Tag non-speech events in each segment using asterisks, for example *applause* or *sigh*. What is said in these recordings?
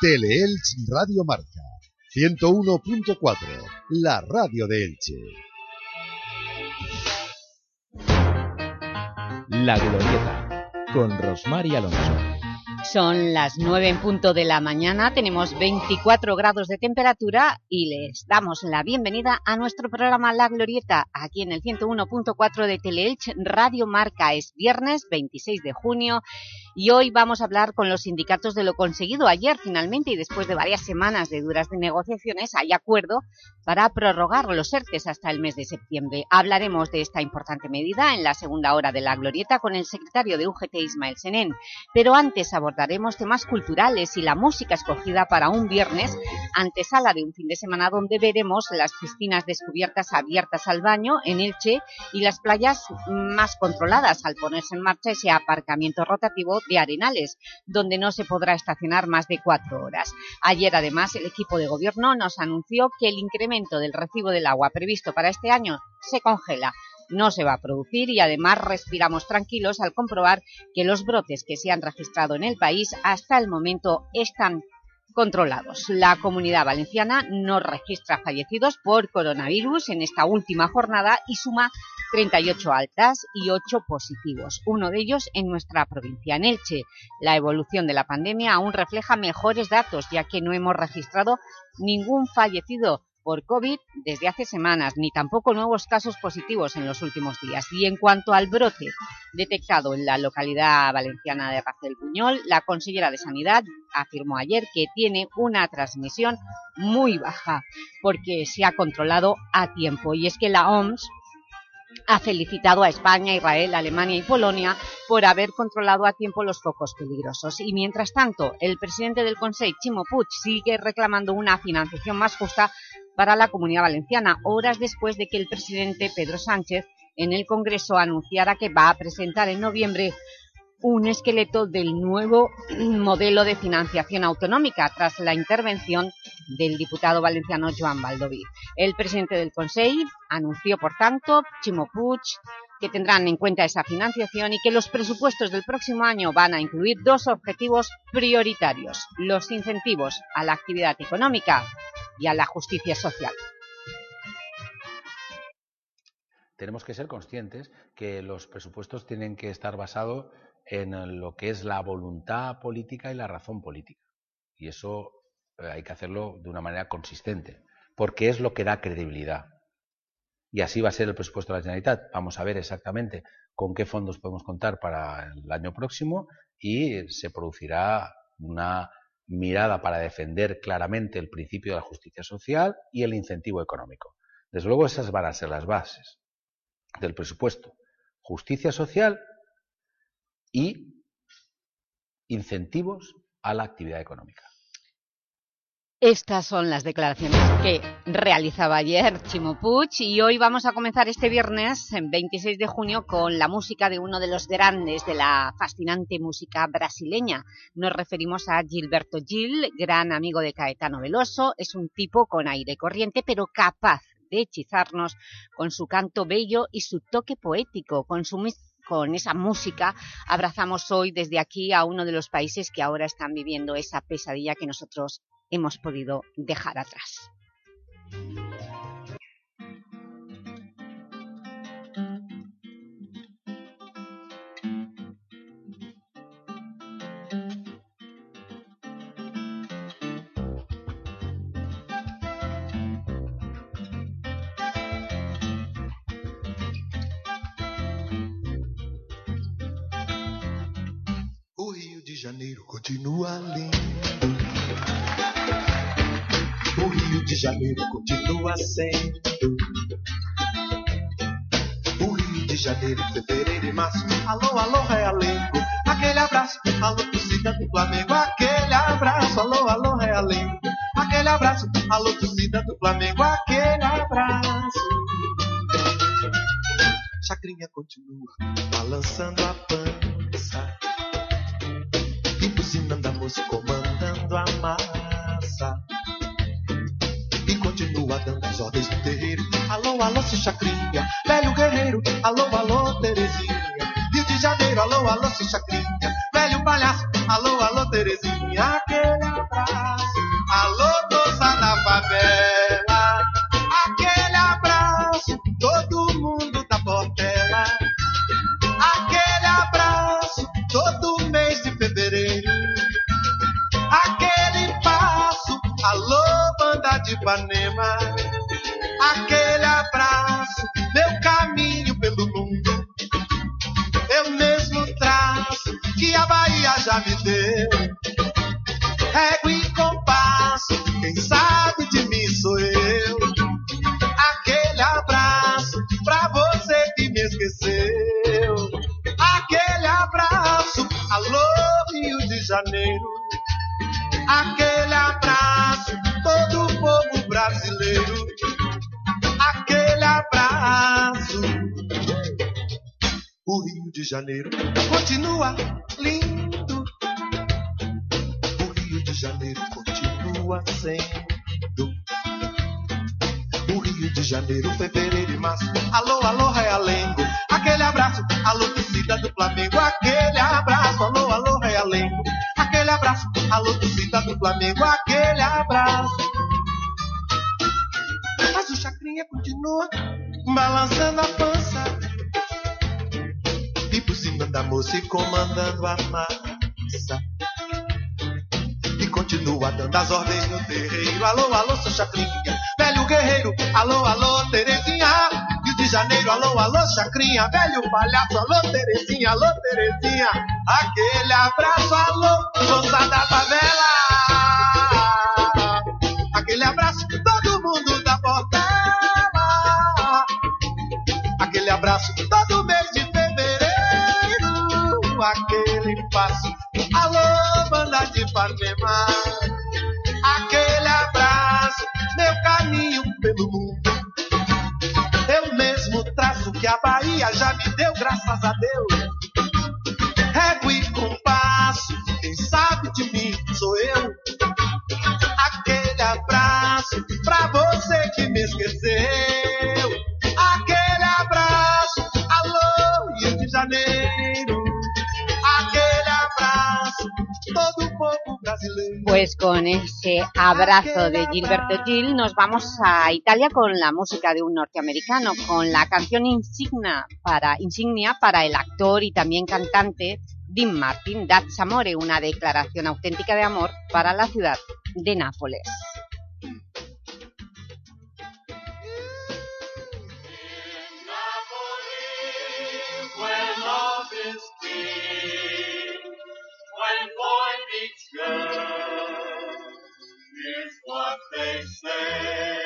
Teleelch Radio Marca 101.4, la radio de Elche. La Glorieta, con Rosmar y Alonso. Son las 9 en punto de la mañana, tenemos 24 grados de temperatura y les damos la bienvenida a nuestro programa La Glorieta, aquí en el 101.4 de Teleelch Radio Marca. Es viernes 26 de junio y hoy vamos a hablar con los sindicatos de lo conseguido ayer finalmente y después de varias semanas de duras negociaciones hay acuerdo para prorrogar los ERTES hasta el mes de septiembre. Hablaremos de esta importante medida en la segunda hora de La Glorieta con el secretario de UGT Ismael Senén, pero antes abordaremos temas culturales y la música escogida para un viernes antesala de un fin de semana donde veremos las piscinas descubiertas abiertas al baño en Elche y las playas más controladas al ponerse en marcha ese aparcamiento rotativo de Arenales, donde no se podrá estacionar más de cuatro horas. Ayer, además, el equipo de gobierno nos anunció que el incremento del recibo del agua previsto para este año se congela no se va a producir y además respiramos tranquilos al comprobar que los brotes que se han registrado en el país hasta el momento están controlados. La Comunidad Valenciana no registra fallecidos por coronavirus en esta última jornada y suma 38 altas y 8 positivos, uno de ellos en nuestra provincia, en Elche. La evolución de la pandemia aún refleja mejores datos, ya que no hemos registrado ningún fallecido por COVID desde hace semanas, ni tampoco nuevos casos positivos en los últimos días. Y en cuanto al brote detectado en la localidad valenciana de Racel Buñol, la consellera de Sanidad afirmó ayer que tiene una transmisión muy baja, porque se ha controlado a tiempo. Y es que la OMS ha felicitado a España, Israel, Alemania y Polonia por haber controlado a tiempo los focos peligrosos. Y mientras tanto, el presidente del Consejo, Chimo Puig, sigue reclamando una financiación más justa para la Comunidad Valenciana, horas después de que el presidente Pedro Sánchez en el Congreso anunciara que va a presentar en noviembre un esqueleto del nuevo *clears throat* modelo de financiación autonómica tras la intervención del diputado valenciano Joan Baldoví. El presidente del Consejo anunció, por tanto, Chimo que tendrán en cuenta esa financiación y que los presupuestos del próximo año van a incluir dos objetivos prioritarios, los incentivos a la actividad económica y a la justicia social. Tenemos que ser conscientes que los presupuestos tienen que estar basados en lo que es la voluntad política y la razón política. Y eso eh, hay que hacerlo de una manera consistente, porque es lo que da credibilidad. Y así va a ser el presupuesto de la Generalitat. Vamos a ver exactamente con qué fondos podemos contar para el año próximo y se producirá una mirada para defender claramente el principio de la justicia social y el incentivo económico. Desde luego esas van a ser las bases del presupuesto. Justicia social y incentivos a la actividad económica. Estas son las declaraciones que realizaba ayer Chimo Puig y hoy vamos a comenzar este viernes, 26 de junio, con la música de uno de los grandes de la fascinante música brasileña. Nos referimos a Gilberto Gil, gran amigo de Caetano Veloso. Es un tipo con aire corriente, pero capaz de hechizarnos con su canto bello y su toque poético, con su con esa música, abrazamos hoy desde aquí a uno de los países que ahora están viviendo esa pesadilla que nosotros hemos podido dejar atrás. Janeiro continua lindo. O Rio de Janeiro continua sendo. O Rio de Janeiro, fevereiro e março. Alô, alô, Realengo. Aquele abraço, alô, torcida do Flamengo. Aquele abraço, alô, alô, Realengo. Aquele abraço, alô, torcida do Flamengo. Aquele abraço. Chacrinha continua balançando a pança comandando a massa. E continua dando as ordens do terreiro. Alô, alô, se chacrinha, velho Chacrinha, velho palhaço. Alô, Terezinha, alô, Terezinha. Aquele abraço, Pues con ese abrazo de Gilberto Gil nos vamos a Italia con la música de un norteamericano, con la canción insignia para, insignia para el actor y también cantante Dean Martin, That's Amore, una declaración auténtica de amor para la ciudad de Nápoles. Meets girl, what they say.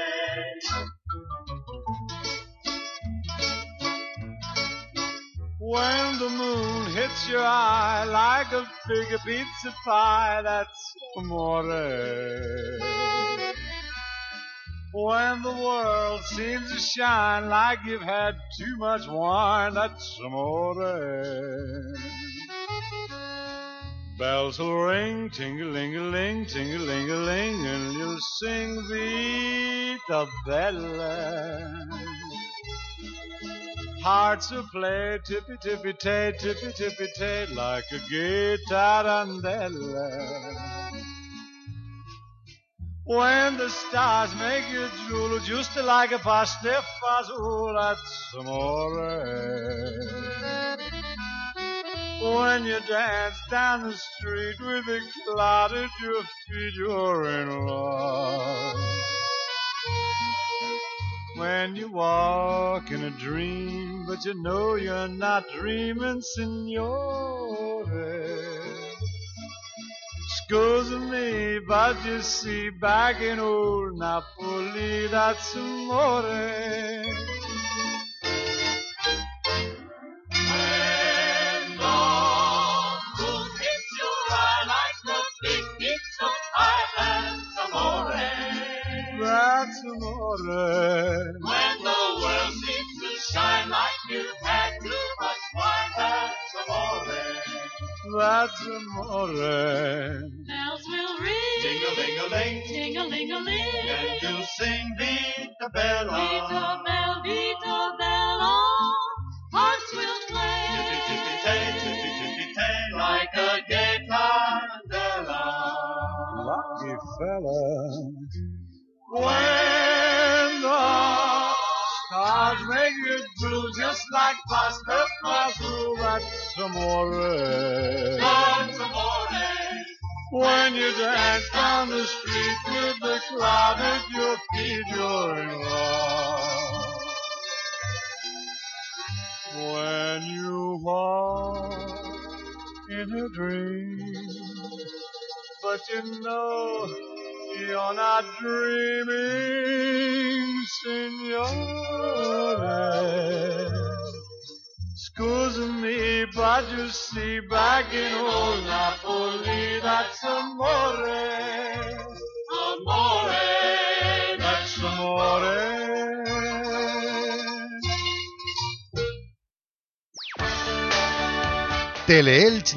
When the moon hits your eye like a big pizza pie, that's amore. When the world seems to shine like you've had too much wine, that's amore. Bells will ring, ting-a-ling-a-ling, ting-a-ling-a-ling, and you'll sing Vita Bella. Hearts will play tippy tippy tay, tippy tippy tay, like a gay tarantella. When the stars make you drool, just like a that's amore. When you dance down the street with a cloud at your feet, you're in love. When you walk in a dream, but you know you're not dreaming, signore. Scusa me, but you see, back in old Napoli, that's amore. Amore. When the world seems to shine like you've had too much wine, that's amore. That's amore. Bells will ring. Ding-a-ling-a-ling, Ting-a-ling-a-ling. and you'll sing Vita Bella. Vita Bella, Vita Bella. Hearts that's amore. That's amore. When you dance down the street with the crowd at your feet, need your love. When you walk in a dream, but you know you're not dreaming, signore. Scusa me, but you see, back in old Napoli, that's amore.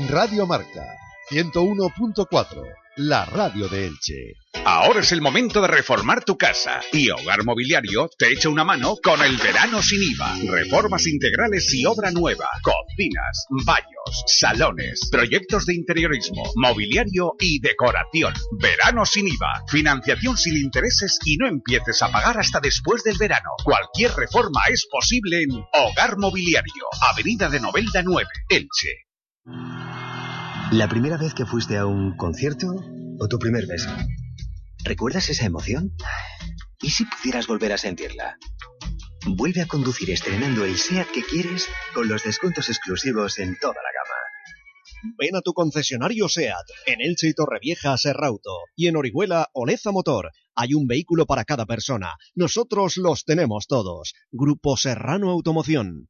Radio Marca 101.4, la radio de Elche. Ahora es el momento de reformar tu casa y Hogar Mobiliario te echa una mano con el verano sin IVA. Reformas integrales y obra nueva, cocinas, baños, salones, proyectos de interiorismo, mobiliario y decoración. Verano sin IVA, financiación sin intereses y no empieces a pagar hasta después del verano. Cualquier reforma es posible en Hogar Mobiliario, Avenida de Novelda 9, Elche. ¿La primera vez que fuiste a un concierto o tu primer beso? ¿Recuerdas esa emoción? ¿Y si pudieras volver a sentirla? Vuelve a conducir estrenando el SEAT que quieres con los descuentos exclusivos en toda la gama. Ven a tu concesionario SEAT, en Elche y Torrevieja Serrauto, y en Orihuela Oleza Motor. Hay un vehículo para cada persona. Nosotros los tenemos todos. Grupo Serrano Automoción.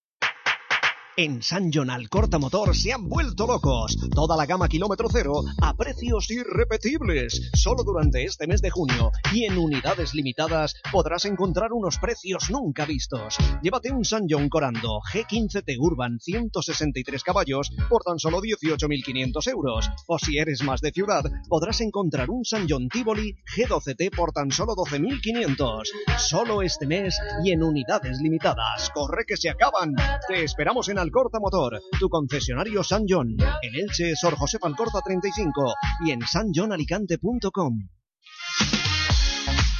En San John Alcorta Motor se han vuelto locos. Toda la gama kilómetro cero a precios irrepetibles. Solo durante este mes de junio y en unidades limitadas podrás encontrar unos precios nunca vistos. Llévate un San John Corando G15T Urban 163 caballos por tan solo 18.500 euros. O si eres más de ciudad, podrás encontrar un San John Tivoli G12T por tan solo 12.500. Solo este mes y en unidades limitadas. Corre que se acaban. Te esperamos en Alcorta Motor, tu concesionario San John, en Elche, Sor José Alcorta 35 y en sanjohnalicante.com.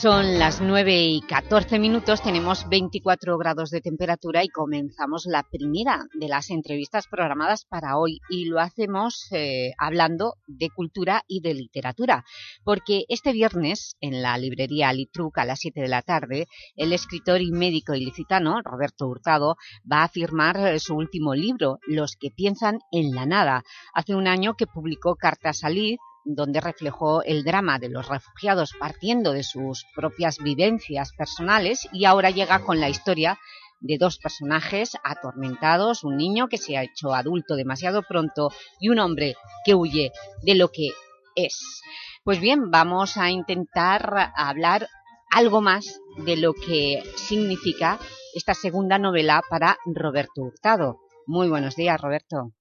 Son las 9 y 14 minutos, tenemos 24 grados de temperatura y comenzamos la primera de las entrevistas programadas para hoy y lo hacemos eh, hablando de cultura y de literatura, porque este viernes en la librería Litruc a las 7 de la tarde el escritor y médico ilicitano Roberto Hurtado va a firmar eh, su último libro, Los que piensan en la nada. Hace un año que publicó Carta Salid, donde reflejó el drama de los refugiados partiendo de sus propias vivencias personales y ahora llega con la historia de dos personajes atormentados, un niño que se ha hecho adulto demasiado pronto y un hombre que huye de lo que es. Pues bien, vamos a intentar hablar algo más de lo que significa esta segunda novela para Roberto Hurtado. Muy buenos días, Roberto.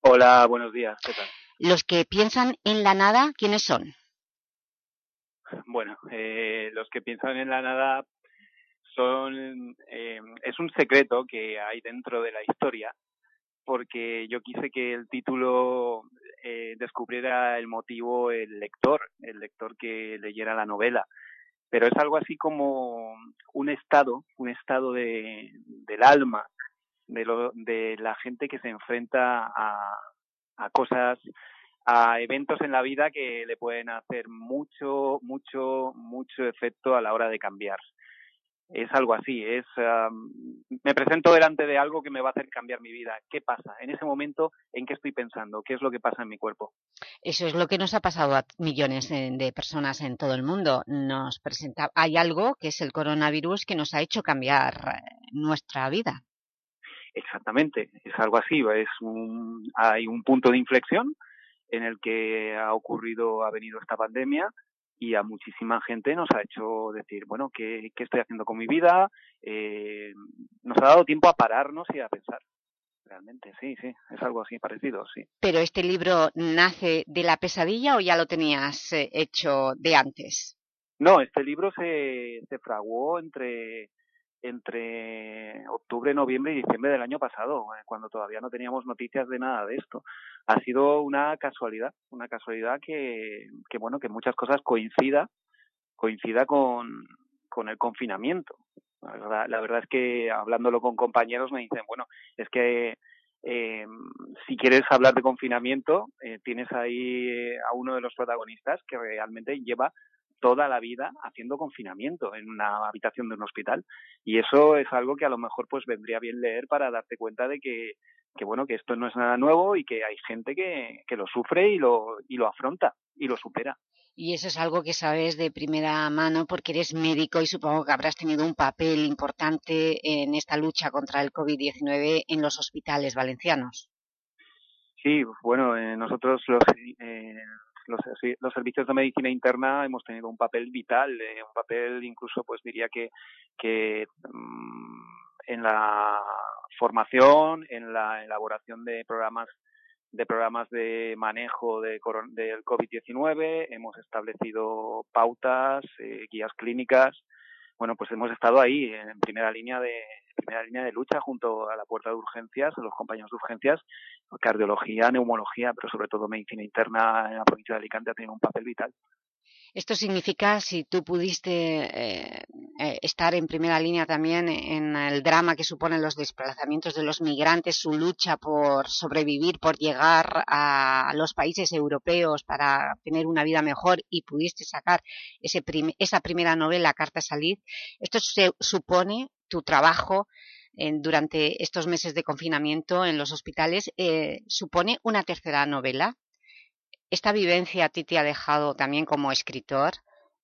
Hola, buenos días, ¿qué tal? Los que piensan en la nada, ¿quiénes son? Bueno, eh, los que piensan en la nada son eh, es un secreto que hay dentro de la historia porque yo quise que el título eh, descubriera el motivo el lector, el lector que leyera la novela. pero es algo así como un estado, un estado de, del alma, de, lo, de la gente que se enfrenta a, a cosas, a eventos en la vida que le pueden hacer mucho, mucho, mucho efecto a la hora de cambiar es algo así, es me presento delante de algo que me va a hacer cambiar mi vida. ¿Qué pasa? En ese momento, ¿en qué estoy pensando? ¿Qué es lo que pasa en mi cuerpo? Eso es lo que nos ha pasado a millones de, personas en todo el mundo. Nos presenta, hay algo que es el coronavirus que nos ha hecho cambiar eh, nuestra vida. Exactamente, es algo así, es hay un punto de inflexión en el que ha ocurrido, ha venido esta pandemia y a muchísima gente nos ha hecho decir, bueno, ¿qué, qué estoy haciendo con mi vida? Eh, nos ha dado tiempo a pararnos y a pensar. Realmente, sí, sí, es algo así parecido, sí. ¿Pero este libro nace de la pesadilla o ya lo tenías eh, hecho de antes? No, este libro se, se fraguó entre entre octubre, noviembre y diciembre del año pasado, eh, cuando todavía no teníamos noticias de nada de esto. Ha sido una casualidad, una casualidad que, que bueno, que muchas cosas coincida, coincida con, con el confinamiento. La verdad, la verdad es que hablándolo con compañeros me dicen, bueno, es que eh, si quieres hablar de confinamiento, eh, tienes ahí a uno de los protagonistas que realmente lleva toda la vida haciendo confinamiento en una habitación de un hospital y eso es algo que a lo mejor pues vendría bien leer para darte cuenta de que, que bueno que esto no es nada nuevo y que hay gente que, que lo sufre y lo, y lo afronta y lo supera. Y eso es algo que sabes de primera mano porque eres médico y supongo que habrás tenido un papel importante en esta lucha contra el COVID-19 en los hospitales valencianos. Sí, bueno, eh, nosotros los, eh, los, los, servicios de medicina interna hemos tenido un papel vital, eh, un papel incluso pues diría que, que mmm, en la formación, en la elaboración de programas de programas de manejo de, del COVID-19, hemos establecido pautas, eh, guías clínicas, bueno, pues hemos estado ahí en primera línea de primera línea de lucha junto a la puerta de urgencias, a los compañeros de urgencias, cardiología, neumología, pero sobre todo medicina interna en la provincia de Alicante ha tenido un papel vital. Esto significa, si tú pudiste eh, eh, estar en primera línea también en el drama que suponen los desplazamientos de los migrantes, su lucha por sobrevivir, por llegar a los países europeos para tener una vida mejor y pudiste sacar ese esa primera novela, Carta Salid, esto se supone tu trabajo en, durante estos meses de confinamiento en los hospitales, eh, supone una tercera novela esta vivencia a ti te ha dejado también como escritor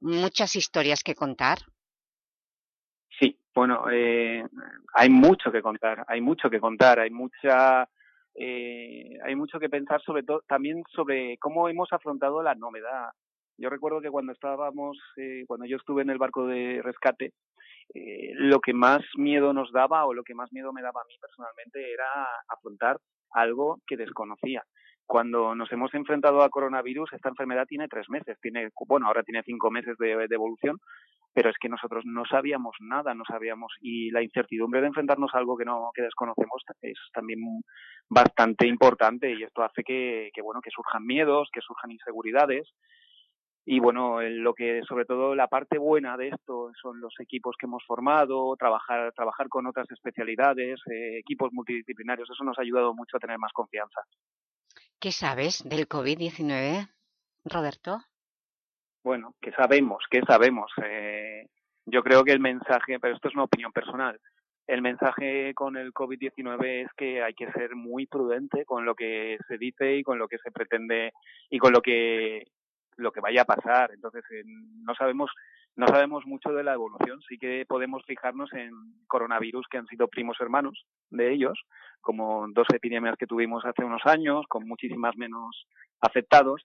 muchas historias que contar. Sí, bueno, eh, hay mucho que contar, hay mucho que contar, hay mucha, eh, hay mucho que pensar sobre todo también sobre cómo hemos afrontado la novedad. Yo recuerdo que cuando estábamos, eh, cuando yo estuve en el barco de rescate, eh, lo que más miedo nos daba o lo que más miedo me daba a mí personalmente era afrontar algo que desconocía cuando nos hemos enfrentado a coronavirus, esta enfermedad tiene tres meses, tiene, bueno, ahora tiene cinco meses de, evolución, pero es que nosotros no sabíamos nada, no sabíamos, y la incertidumbre de enfrentarnos a algo que no, que desconocemos es también bastante importante, y esto hace que, que bueno, que surjan miedos, que surjan inseguridades, y bueno, lo que sobre todo la parte buena de esto son los equipos que hemos formado, trabajar, trabajar con otras especialidades, eh, equipos multidisciplinarios, eso nos ha ayudado mucho a tener más confianza. ¿Qué sabes del COVID-19, Roberto? Bueno, ¿qué sabemos? ¿Qué sabemos? Eh, yo creo que el mensaje, pero esto es una opinión personal, el mensaje con el COVID-19 es que hay que ser muy prudente con lo que se dice y con lo que se pretende y con lo que lo que vaya a pasar. Entonces, eh, no sabemos no sabemos mucho de la evolución. Sí que podemos fijarnos en coronavirus que han sido primos hermanos de ellos, como dos epidemias que tuvimos hace unos años, con muchísimas menos afectados,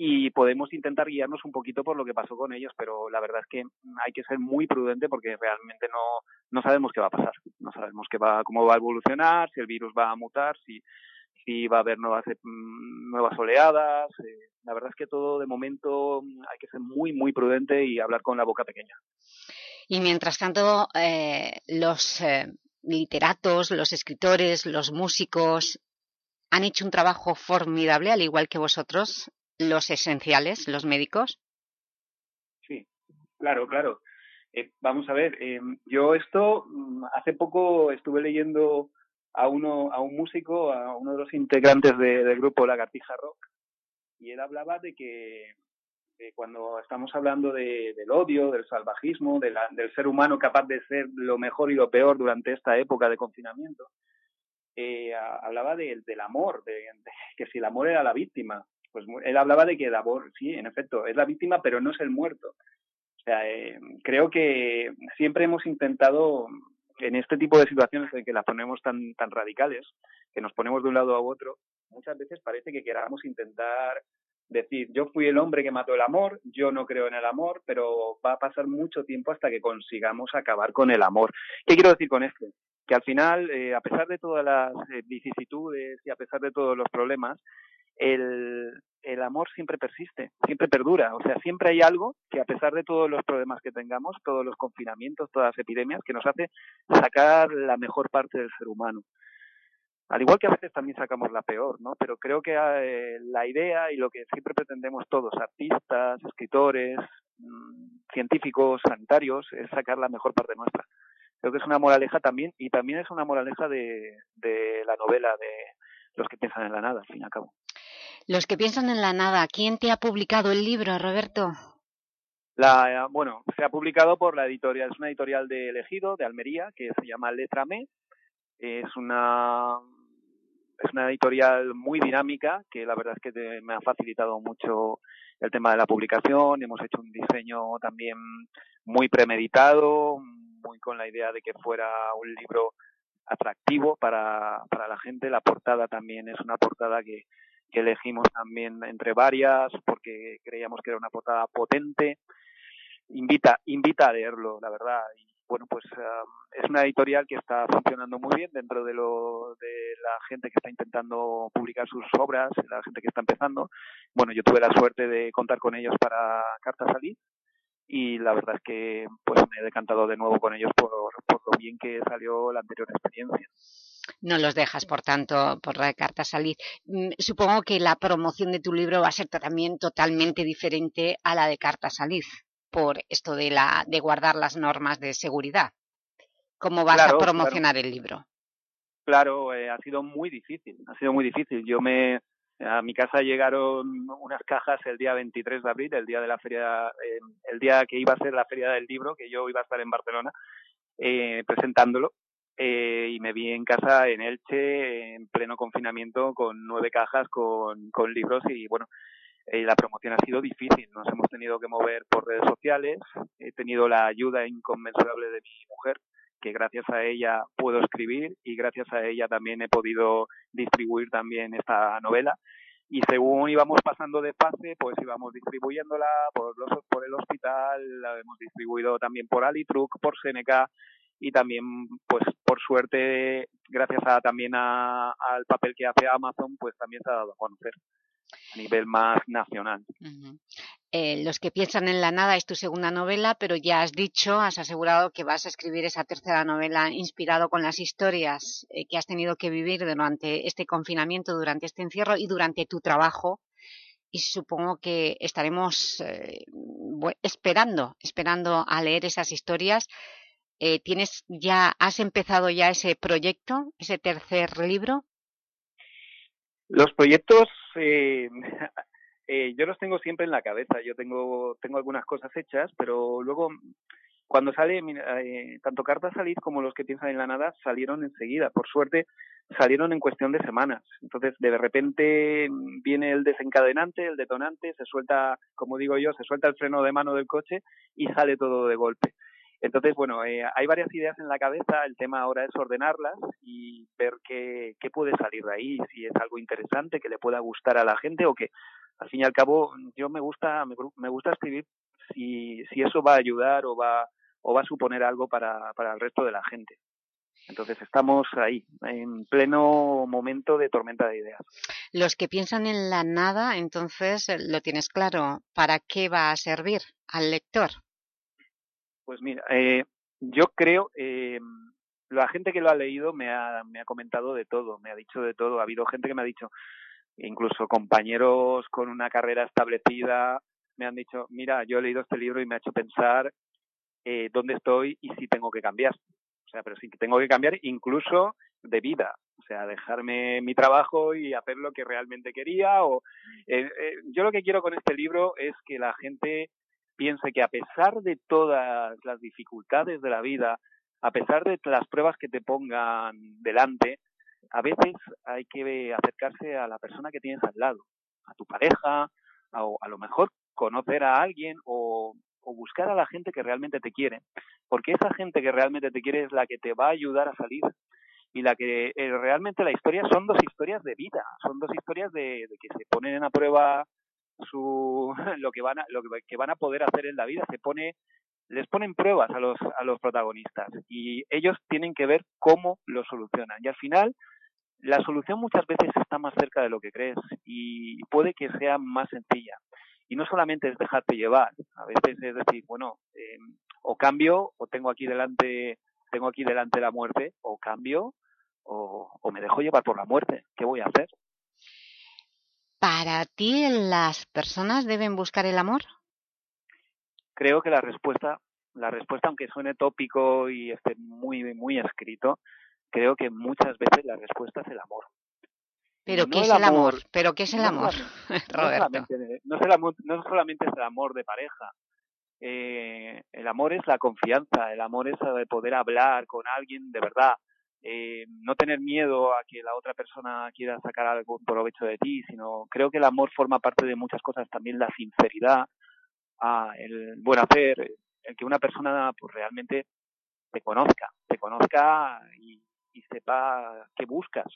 y podemos intentar guiarnos un poquito por lo que pasó con ellos, pero la verdad es que hay que ser muy prudente porque realmente no, no sabemos qué va a pasar, no sabemos qué va, cómo va a evolucionar, si el virus va a mutar, si, si va a haber nuevas, mm, nuevas oleadas. Eh, la verdad es que todo de momento hay que ser muy, muy prudente y hablar con la boca pequeña. Y mientras tanto, eh, los eh, literatos, los escritores, los músicos han hecho un trabajo formidable, al igual que vosotros, los esenciales, los médicos. Sí, Claro, claro. Eh, vamos a ver, eh, yo esto mm, hace poco estuve leyendo a uno, a un músico, a uno de los integrantes de- del grupo Lagartija Rock, y él hablaba de que cuando estamos hablando de- del odio, del salvajismo, del ser humano capaz de ser lo mejor y lo peor durante esta época de confinamiento, eh, hablaba de- del amor, de, que si el amor era la víctima. Pues él hablaba de que el amor, sí, en efecto, es la víctima, pero no es el muerto. Eh, creo que siempre hemos intentado, en este tipo de situaciones en que las ponemos tan, tan radicales, que nos ponemos de un lado a otro, muchas veces parece que queramos intentar decir, yo fui el hombre que mató el amor, yo no creo en el amor, pero va a pasar mucho tiempo hasta que consigamos acabar con el amor. ¿Qué quiero decir con esto? Que al final, eh, a pesar de todas las eh, vicisitudes y a pesar de todos los problemas, el, el amor siempre persiste, siempre perdura. O sea, siempre hay algo que a pesar de todos los problemas que tengamos, todos los confinamientos, todas las epidemias, que nos hace sacar la mejor parte del ser humano. Al igual que a veces también sacamos la peor, ¿no? Pero creo que eh, la idea y lo que siempre pretendemos todos, artistas, escritores, mm, científicos, sanitarios, es sacar la mejor parte nuestra. Creo que es una moraleja también, y también es una moraleja de, de la novela de los que piensan en la nada, al fin y al cabo. Los que piensan en la nada, ¿quién te ha publicado el libro, Roberto? La, bueno, se ha publicado por la editorial, es una editorial de Elegido, de Almería, que se llama Letra Me. Es una, es una editorial muy dinámica, que la verdad es que te- me ha facilitado mucho el tema de la publicación. Hemos hecho un diseño también muy premeditado, muy con la idea de que fuera un libro atractivo para, para la gente. La portada también es una portada que, que elegimos también entre varias porque creíamos que era una portada potente. Invita, invita a leerlo, la verdad. Y bueno, pues ah, es una editorial que está funcionando muy bien dentro de lo de la gente que está intentando publicar sus obras, la gente que está empezando. Bueno, yo tuve la suerte de contar con ellos para Carta Salir y la verdad es que pues me he decantado de nuevo con ellos por, por lo bien que salió la anterior experiencia. No los dejas, por tanto, por la carta salir. Mm, Supongo que la promoción de tu libro va a ser también totalmente diferente a la de carta salir, por esto de, la, de guardar las normas de seguridad. ¿Cómo vas Claro, a claro. promocionar el libro? Claro, eh, ha sido muy difícil, ha sido muy difícil. Yo me a mi casa llegaron unas cajas el día 23 de abril, el día de la feria, eh, el día que iba a ser la feria del libro, que yo iba a estar en Barcelona eh, presentándolo. Eh, y me vi en casa en Elche en pleno confinamiento con nueve cajas con, con libros y bueno eh, la promoción ha sido difícil. Nos hemos tenido que mover por redes sociales. He tenido la ayuda inconmensurable de mi mujer que gracias a ella puedo escribir y gracias a ella también he podido distribuir también esta novela. Y según íbamos pasando de fase, pues íbamos distribuyéndola por, los, por el hospital, la hemos distribuido también por Alitruc, por Seneca y también, pues por suerte, gracias a, también a- al papel que hace Amazon, pues también se ha dado a conocer a nivel más nacional. Eh, Los que piensan en la nada es tu segunda novela, pero ya has dicho, has asegurado que vas a escribir esa tercera novela inspirado con las historias eh, que has tenido que vivir durante este confinamiento, durante este encierro y durante tu trabajo. Y supongo que estaremos eh, esperando, esperando a leer esas historias. Eh, ¿Tienes ya, has empezado ya ese proyecto, ese tercer libro? Los proyectos, eh, *laughs* eh, yo los tengo siempre en la cabeza. Yo tengo, tengo algunas cosas hechas, pero luego, cuando sale, eh, tanto Carta Salir como los que piensan en la nada salieron enseguida. Por suerte, salieron en cuestión de semanas. Entonces, de repente mm, viene el desencadenante, el detonante, se suelta, como digo yo, se suelta el freno de mano del coche y sale todo de golpe. Entonces, bueno, eh, hay varias ideas en la cabeza, el tema ahora es ordenarlas y ver qué, qué puede salir de ahí, si es algo interesante que le pueda gustar a la gente o que, al fin y al cabo, yo me gusta, me, gu- me gusta escribir si, si eso va a ayudar o va, o va a suponer algo para, para el resto de la gente. Entonces estamos ahí, en pleno momento de tormenta de ideas. Los que piensan en la nada, entonces, lo tienes claro, ¿para qué va a servir al lector? Pues mira, eh, yo creo, eh, la gente que lo ha leído me ha, me ha comentado de todo, me ha dicho de todo. Ha habido gente que me ha dicho, incluso compañeros con una carrera establecida, me han dicho, mira, yo he leído este libro y me ha hecho pensar eh, dónde estoy y si tengo que cambiar. O sea, pero si tengo que cambiar incluso de vida. O sea, dejarme mi trabajo y hacer lo que realmente quería. O eh, eh, Yo lo que quiero con este libro es que la gente piense que a pesar de todas las dificultades de la vida, a pesar de las pruebas que te pongan delante, a veces hay que acercarse a la persona que tienes al lado, a tu pareja, o a lo mejor conocer a alguien o, buscar a la gente que realmente te quiere, porque esa gente que realmente te quiere es la que te va a ayudar a salir y la que eh, realmente la historia son dos historias de vida, son dos historias de, de que se ponen a prueba su *laughs* lo que van a lo que van a poder hacer en la vida se pone les ponen pruebas a los a los protagonistas y ellos tienen que ver cómo lo solucionan. Y al final la solución muchas veces está más cerca de lo que crees y puede que sea más sencilla. Y no solamente es dejarte llevar a veces es decir bueno eh, o cambio o tengo aquí delante tengo aquí delante la muerte o cambio o, o me dejo llevar por la muerte qué voy a hacer ¿Para ti las personas deben buscar el amor? creo que la respuesta, la respuesta, aunque suene tópico y esté muy, muy escrito, creo que muchas veces la respuesta es el amor. ¿Pero No qué es el el amor? amor- ¿Pero qué es el no amor, solamente- *laughs* no Roberto? solamente, no es el amor- no solamente es el amor de pareja. Eh, el amor es la confianza, el amor es eh, poder hablar con alguien de verdad, eh, no tener miedo a que la otra persona quiera sacar algo provecho de ti, sino creo que el amor forma parte de muchas cosas, también la sinceridad, el buen hacer, el que una persona pues realmente te conozca, te conozca y, y sepa qué buscas.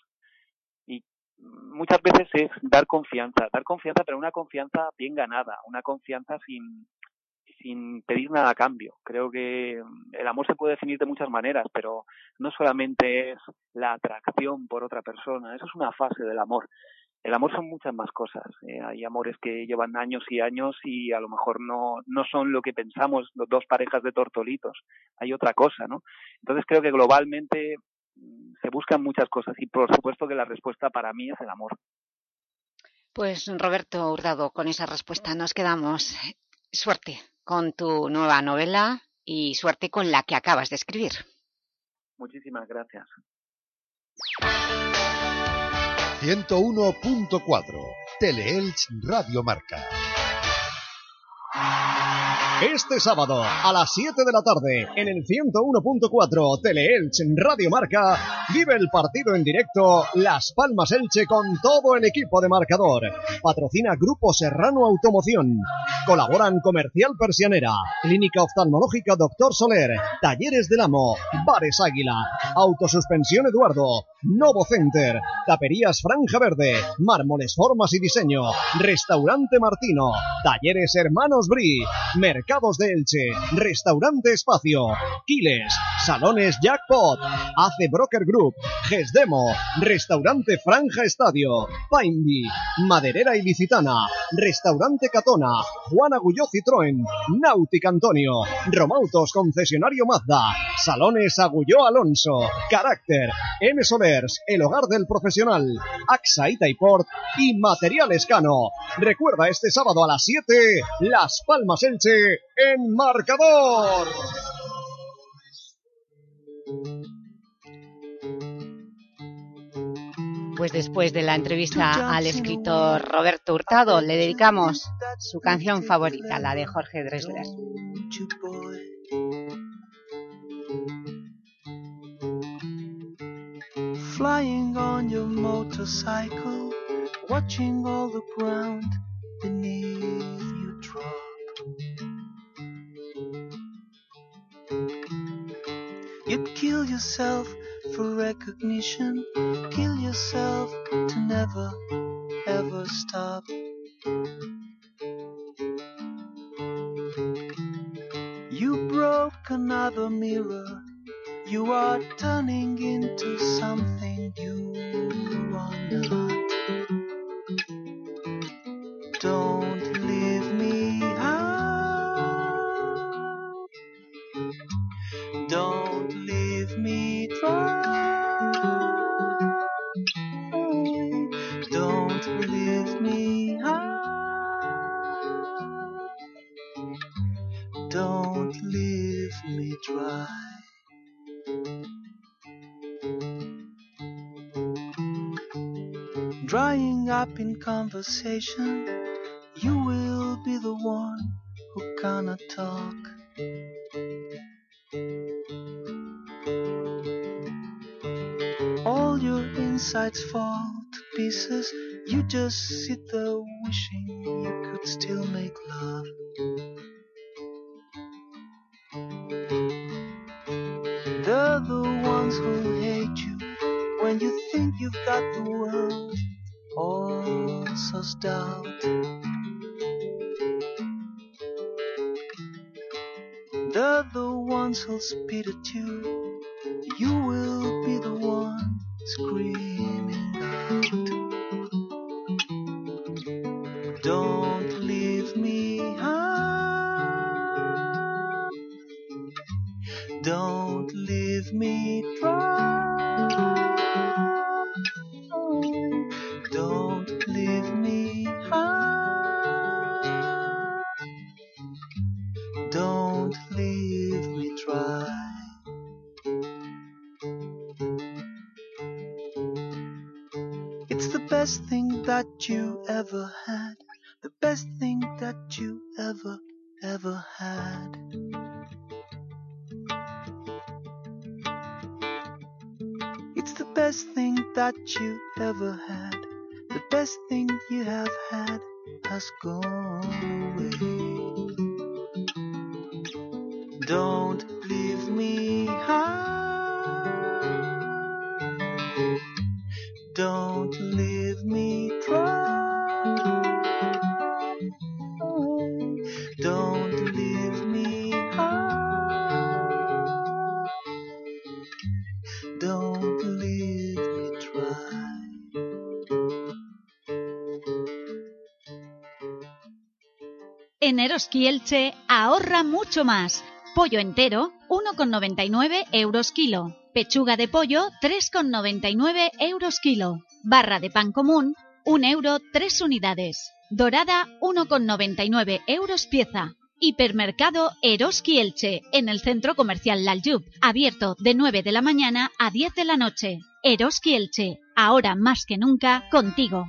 Y muchas veces es dar confianza, dar confianza, pero una confianza bien ganada, una confianza sin, sin pedir nada a cambio. Creo que mm, el amor se puede definir de muchas maneras, pero no solamente es la atracción por otra persona, eso es una fase del amor. El amor son muchas más cosas. eh, hay amores que llevan años y años y a lo mejor no, no son lo que pensamos dos parejas de tortolitos. Hay otra cosa, ¿no? Entonces creo que globalmente mm, se buscan muchas cosas y por supuesto que la respuesta para mí es el amor. Pues Roberto Hurtado, con esa respuesta nos quedamos. Suerte con tu nueva novela y suerte con la que acabas de escribir. Muchísimas gracias. 101.4 Teleelch Radio Marca. Este sábado a las 7 de la tarde en el 101.4 Teleelch Radio Marca vive el partido en directo Las Palmas Elche con todo el equipo de marcador. Patrocina Grupo Serrano Automoción. Colaboran Comercial Persianera, Clínica Oftalmológica Doctor Soler, Talleres del Amo, Bares Águila, Autosuspensión Eduardo, Novo Center, Taperías Franja Verde, Mármoles Formas y Diseño, Restaurante Martino, Talleres Hermanos Bri, Mercados de Elche, Restaurante Espacio, Quiles, Salones Jackpot, Ace Broker Group, Gesdemo, Restaurante Franja Estadio, Painby, Maderera Ilicitana, Restaurante Catona, Juan Agulló Citroën, Náutica Antonio, Romautos Concesionario Mazda, Salones Agulló Alonso, Carácter, M El Hogar del Profesional, AXA Itaiport y Materiales Cano. Recuerda este sábado a las 7, Las Palmas Elche en marcador. Pues después de la entrevista al escritor Roberto Hurtado, le dedicamos su canción favorita, la de Jorge Drexler. Flying on your motorcycle, watching all the ground beneath you drop. You'd kill yourself for recognition, kill yourself to never ever stop. You broke another mirror. You are turning into something. Don't leave me out. Don't leave me dry. In conversation, you will be the one who cannot talk. All your insides fall to pieces. You just sit there wishing you could still speed Eroski Elche ahorra mucho más. Pollo entero, 1,99 euros kilo. Pechuga de pollo, 3,99 euros kilo. Barra de pan común, 1 euro 3 unidades. Dorada, 1,99 euros pieza. Hipermercado Eroski Elche, en el centro comercial Laljub, abierto de 9 de la mañana a 10 de la noche. Eroski Elche, ahora más que nunca, contigo.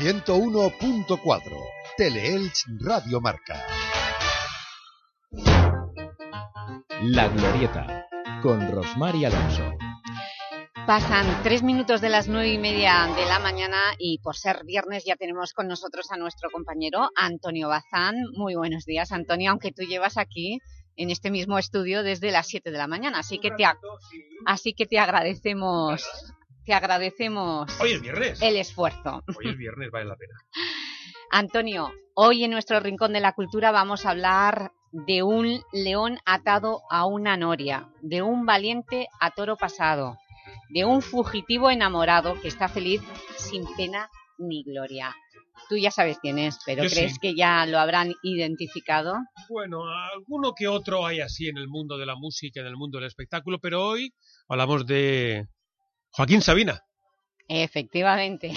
101.4 Teleelch Radio Marca. La Glorieta, con Rosmar y Alonso. Pasan tres minutos de las nueve y media de la mañana y por ser viernes ya tenemos con nosotros a nuestro compañero Antonio Bazán. Muy buenos días, Antonio, aunque tú llevas aquí en este mismo estudio desde las 7 de la mañana, así que te, así que te agradecemos, agradecemos Hoy es viernes. el esfuerzo. Hoy es viernes, vale la pena. *laughs* Antonio, hoy en nuestro Rincón de la Cultura vamos a hablar de un león atado a una noria, de un valiente a toro pasado, de un fugitivo enamorado que está feliz sin pena ni gloria. Tú ya sabes quién es, pero Yo ¿crees sí. que ya lo habrán identificado? Bueno, alguno que otro hay así en el mundo de la música, en el mundo del espectáculo, pero hoy hablamos de Joaquín Sabina. Efectivamente.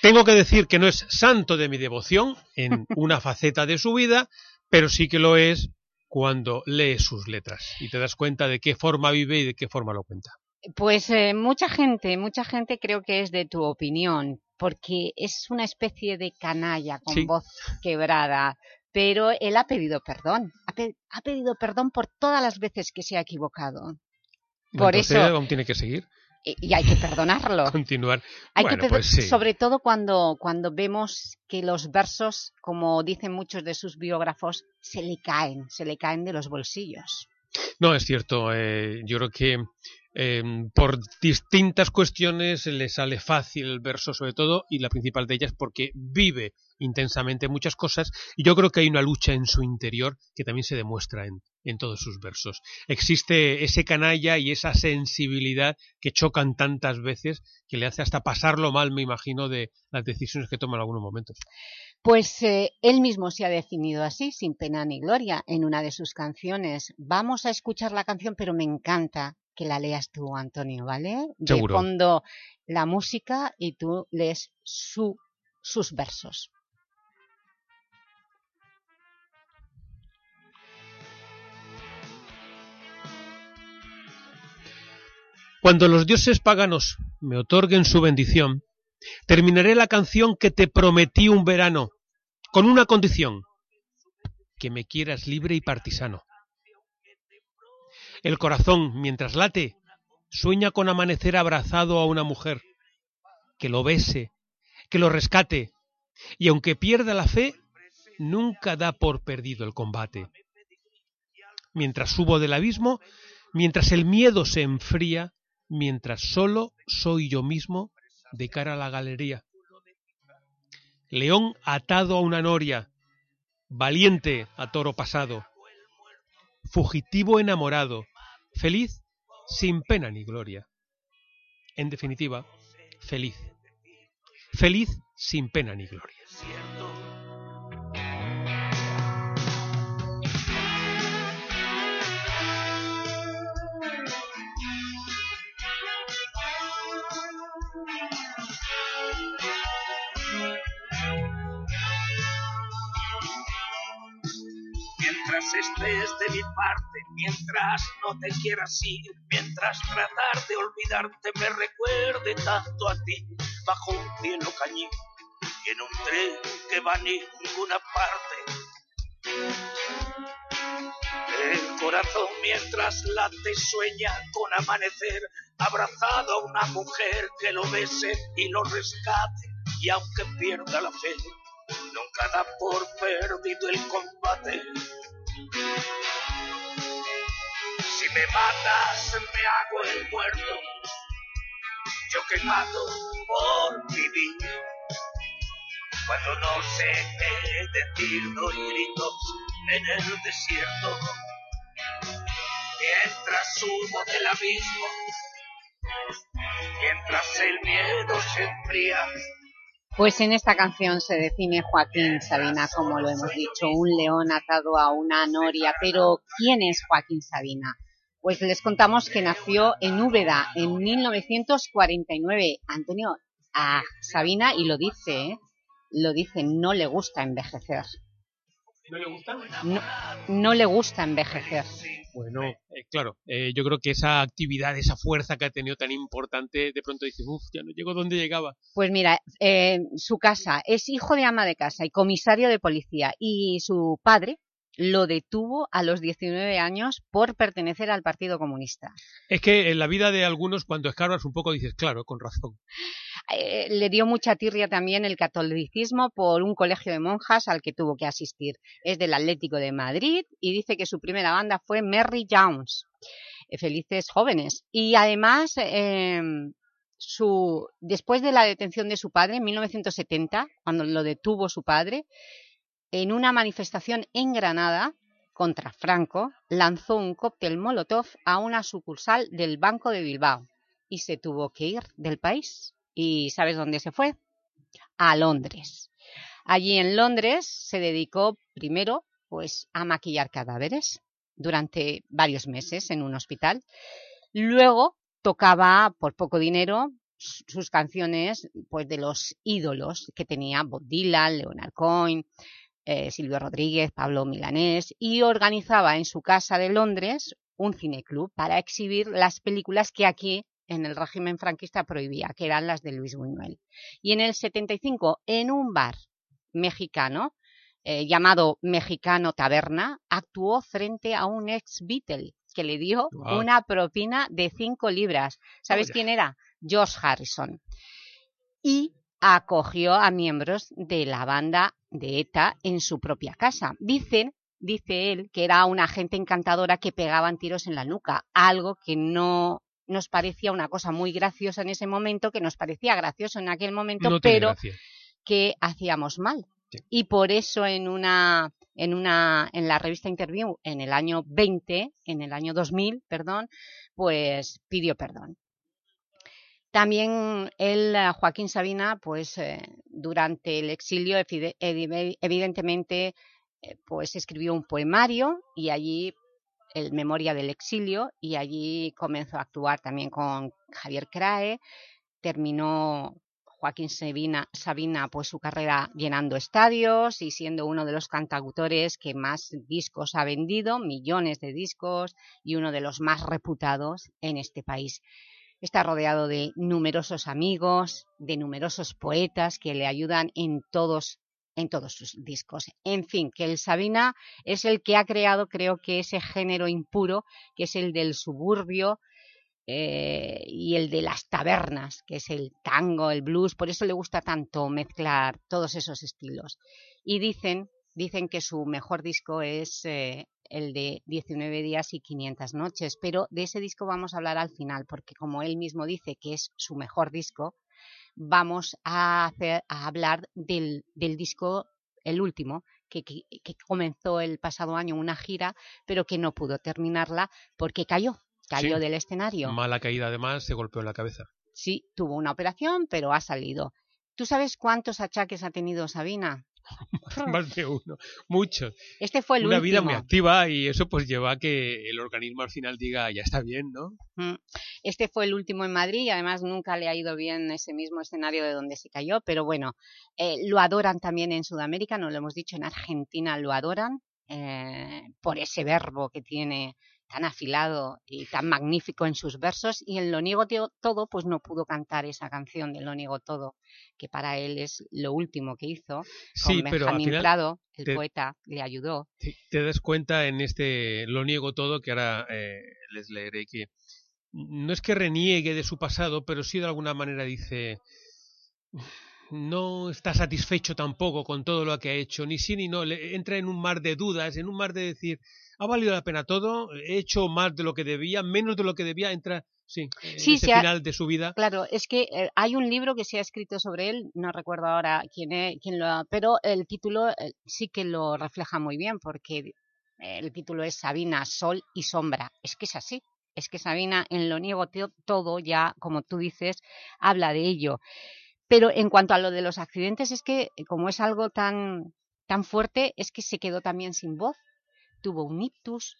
Tengo que decir que no es santo de mi devoción en una faceta de su vida, pero sí que lo es cuando lees sus letras y te das cuenta de qué forma vive y de qué forma lo cuenta. Pues eh, mucha gente, mucha gente creo que es de tu opinión, porque es una especie de canalla con Sí. voz quebrada, pero él ha pedido perdón, ha, pe- ha pedido perdón por todas las veces que se ha equivocado. Por Entonces, eso, aún tiene que seguir, y hay que perdonarlo. continuar. Hay bueno, que pues sí. sobre todo cuando, cuando vemos que los versos, como dicen muchos de sus biógrafos, se le caen, se le caen de los bolsillos. No, es cierto. eh, yo creo que eh, por distintas cuestiones le sale fácil el verso, sobre todo, y la principal de ellas porque vive intensamente muchas cosas. Y yo creo que hay una lucha en su interior que también se demuestra en, en todos sus versos. Existe ese canalla y esa sensibilidad que chocan tantas veces que le hace hasta pasarlo mal, me imagino, de las decisiones que toma en algunos momentos. Pues eh, él mismo se ha definido así, sin pena ni gloria, en una de sus canciones. Vamos a escuchar la canción, pero me encanta que la leas tú, Antonio, ¿vale? De Seguro. fondo la música y tú lees sus versos. Cuando los dioses paganos me otorguen su bendición, terminaré la canción que te prometí un verano, con una condición, que me quieras libre y partisano. El corazón, mientras late, sueña con amanecer abrazado a una mujer, que lo bese, que lo rescate, y aunque pierda la fe, nunca da por perdido el combate. Mientras subo del abismo, mientras el miedo se enfría, mientras solo soy yo mismo de cara a la galería. León atado a una noria, valiente a toro pasado, fugitivo enamorado, feliz sin pena ni gloria. En definitiva, feliz. Feliz sin pena ni gloria. Estés de mi parte, mientras no te quieras ir, mientras tratar de olvidarte me recuerde tanto a ti, bajo un cielo cañí y en un tren que va a ninguna parte. El corazón mientras late sueña con amanecer, abrazado a una mujer que lo bese y lo rescate, y aunque pierda la fe, nunca da por perdido el combate. Si me matas, me hago el muerto, yo que mato por vivir. Cuando no sé qué decir, doy gritos en el desierto. Mientras subo del abismo, mientras el miedo se enfría, Pues en esta canción se define Joaquín Sabina, como lo hemos dicho, un león atado a una noria. Pero, ¿quién es Joaquín Sabina? Pues les contamos que nació en Úbeda en 1949. Antonio, a Sabina, y lo dice, ¿eh? lo dice, no le gusta envejecer. ¿No le gusta? No, no le gusta envejecer. Bueno, eh, claro, eh, yo creo que esa actividad, esa fuerza que ha tenido tan importante, de pronto dice, uff, ya no llego donde llegaba. Pues mira, eh, su casa, es hijo de ama de casa y comisario de policía y su padre lo detuvo a los 19 años por pertenecer al Partido Comunista. Es que en la vida de algunos, cuando escarbas un poco, dices, claro, con razón. Eh, le dio mucha tirria también el catolicismo por un colegio de monjas al que tuvo que asistir. Es del Atlético de Madrid y dice que su primera banda fue Mary Jones, eh, Felices Jóvenes. Y además, eh, su, después de la detención de su padre en 1970, cuando lo detuvo su padre, en una manifestación en Granada contra Franco, lanzó un cóctel Molotov a una sucursal del Banco de Bilbao y se tuvo que ir del país. ¿Y sabes dónde se fue? A Londres. Allí en Londres se dedicó primero pues, a maquillar cadáveres durante varios meses en un hospital. Luego tocaba por poco dinero sus canciones pues, de los ídolos que tenía Bob Dylan, Leonard Cohen, eh, Silvio Rodríguez, Pablo Milanés y organizaba en su casa de Londres un cineclub para exhibir las películas que aquí en el régimen franquista prohibía, que eran las de Luis Buñuel. Y en el 75, en un bar mexicano, eh, llamado Mexicano Taberna, actuó frente a un ex Beatle que le dio una propina de 5 libras. ¿Sabes Vaya. quién era? George Harrison. Y acogió a miembros de la banda de ETA en su propia casa. Dicen, dice él, que era una gente encantadora que pegaban tiros en la nuca, algo que no nos parecía una cosa muy graciosa en ese momento, que nos parecía gracioso en aquel momento, No pero gracia. que hacíamos mal. Y por eso en una, en una en la revista Interview en el año 20, en el año 2000, perdón, pues pidió perdón. También él, eh, Joaquín Sabina, pues eh, durante el exilio evi- evi- evidentemente eh, pues escribió un poemario y allí el Memoria del Exilio y allí comenzó a actuar también con Javier Crae, terminó Joaquín Sabina, Sabina pues su carrera llenando estadios y siendo uno de los cantautores que más discos ha vendido, millones de discos y uno de los más reputados en este país. Está rodeado de numerosos amigos, de numerosos poetas que le ayudan en todos en todos sus discos. En fin, que el Sabina es el que ha creado, creo que ese género impuro, que es el del suburbio, eh, y el de las tabernas, que es el tango, el blues, por eso le gusta tanto mezclar todos esos estilos. Y dicen, dicen que su mejor disco es eh, el de 19 días y 500 noches, pero de ese disco vamos a hablar al final, porque como él mismo dice que es su mejor disco, vamos a, hacer, a hablar del, del disco, el último, que, que, que comenzó el pasado año una gira, pero que no pudo terminarla porque cayó, cayó Sí. del escenario. Mala caída además, se golpeó en la cabeza. Sí, tuvo una operación, pero ha salido. ¿Tú sabes cuántos achaques ha tenido Sabina? *laughs* Más de uno. Muchos. Este fue el Una vida muy activa y eso pues lleva a que el organismo al final diga, ya está bien, ¿no? Mm. Este fue el último en Madrid y además nunca le ha ido bien ese mismo escenario de donde se cayó, pero bueno, eh, lo adoran también en Sudamérica, no lo hemos dicho, en Argentina lo adoran eh, por ese verbo que tiene tan afilado y tan magnífico en sus versos y en Lo niego todo pues no pudo cantar esa canción de Lo niego todo, que para él es lo último que hizo, Sí, con pero Benjamín final Prado, el te- poeta, le ayudó. te, te das cuenta en este Lo niego todo, que ahora eh, les leeré que no es que reniegue de su pasado, pero sí de alguna manera dice no está satisfecho tampoco con todo lo que ha hecho, ni sí ni no, le entra en un mar de dudas, en un mar de decir, ha valido la pena todo, he hecho más de lo que debía, menos de lo que debía, entra, sí, en Sí, ese se ha- final de su vida. Claro, es que eh, hay un libro que se ha escrito sobre él, no recuerdo ahora quién, es, quién lo ha, pero el título eh, sí que lo refleja muy bien, porque eh, el título es Sabina, Sol y Sombra. Es que es así, es que Sabina en Lo niego todo ya, como tú dices, habla de ello. Pero en cuanto a lo de los accidentes, es que eh, como es algo tan, tan fuerte, es que se quedó también sin voz. Tuvo un ictus,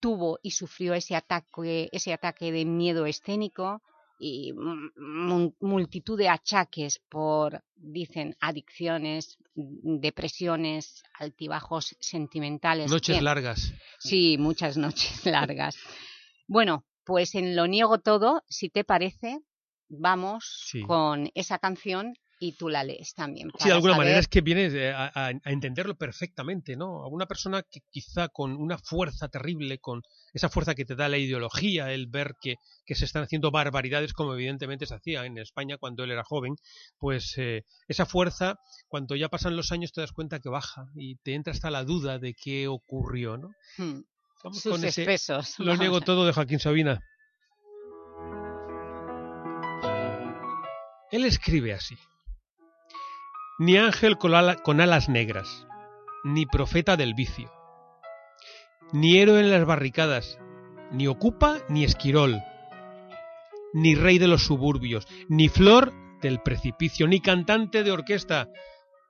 tuvo y sufrió ese ataque, ese ataque de miedo escénico y mu- mu- multitud de achaques por, dicen, adicciones, depresiones, altibajos sentimentales. Noches Bien. largas. Sí, muchas noches *laughs* largas. Bueno, pues en Lo niego todo, si te parece, vamos Sí. con esa canción y tú la lees también. Sí, de alguna manera es que vienes eh, a, a- a entenderlo perfectamente, ¿no? Alguna persona que quizá con una fuerza terrible, con esa fuerza que te da la ideología, el ver que, que se están haciendo barbaridades como evidentemente se hacía en España cuando él era joven, pues eh, esa fuerza, cuando ya pasan los años te das cuenta que baja y te entra hasta la duda de qué ocurrió, ¿no? Hmm. Vamos Sus con ese. Lo niego a- todo de Joaquín Sabina. Él escribe así. Ni ángel con, ala- con alas negras, ni profeta del vicio, ni héroe en las barricadas, ni ocupa ni esquirol, ni rey de los suburbios, ni flor del precipicio, ni cantante de orquesta,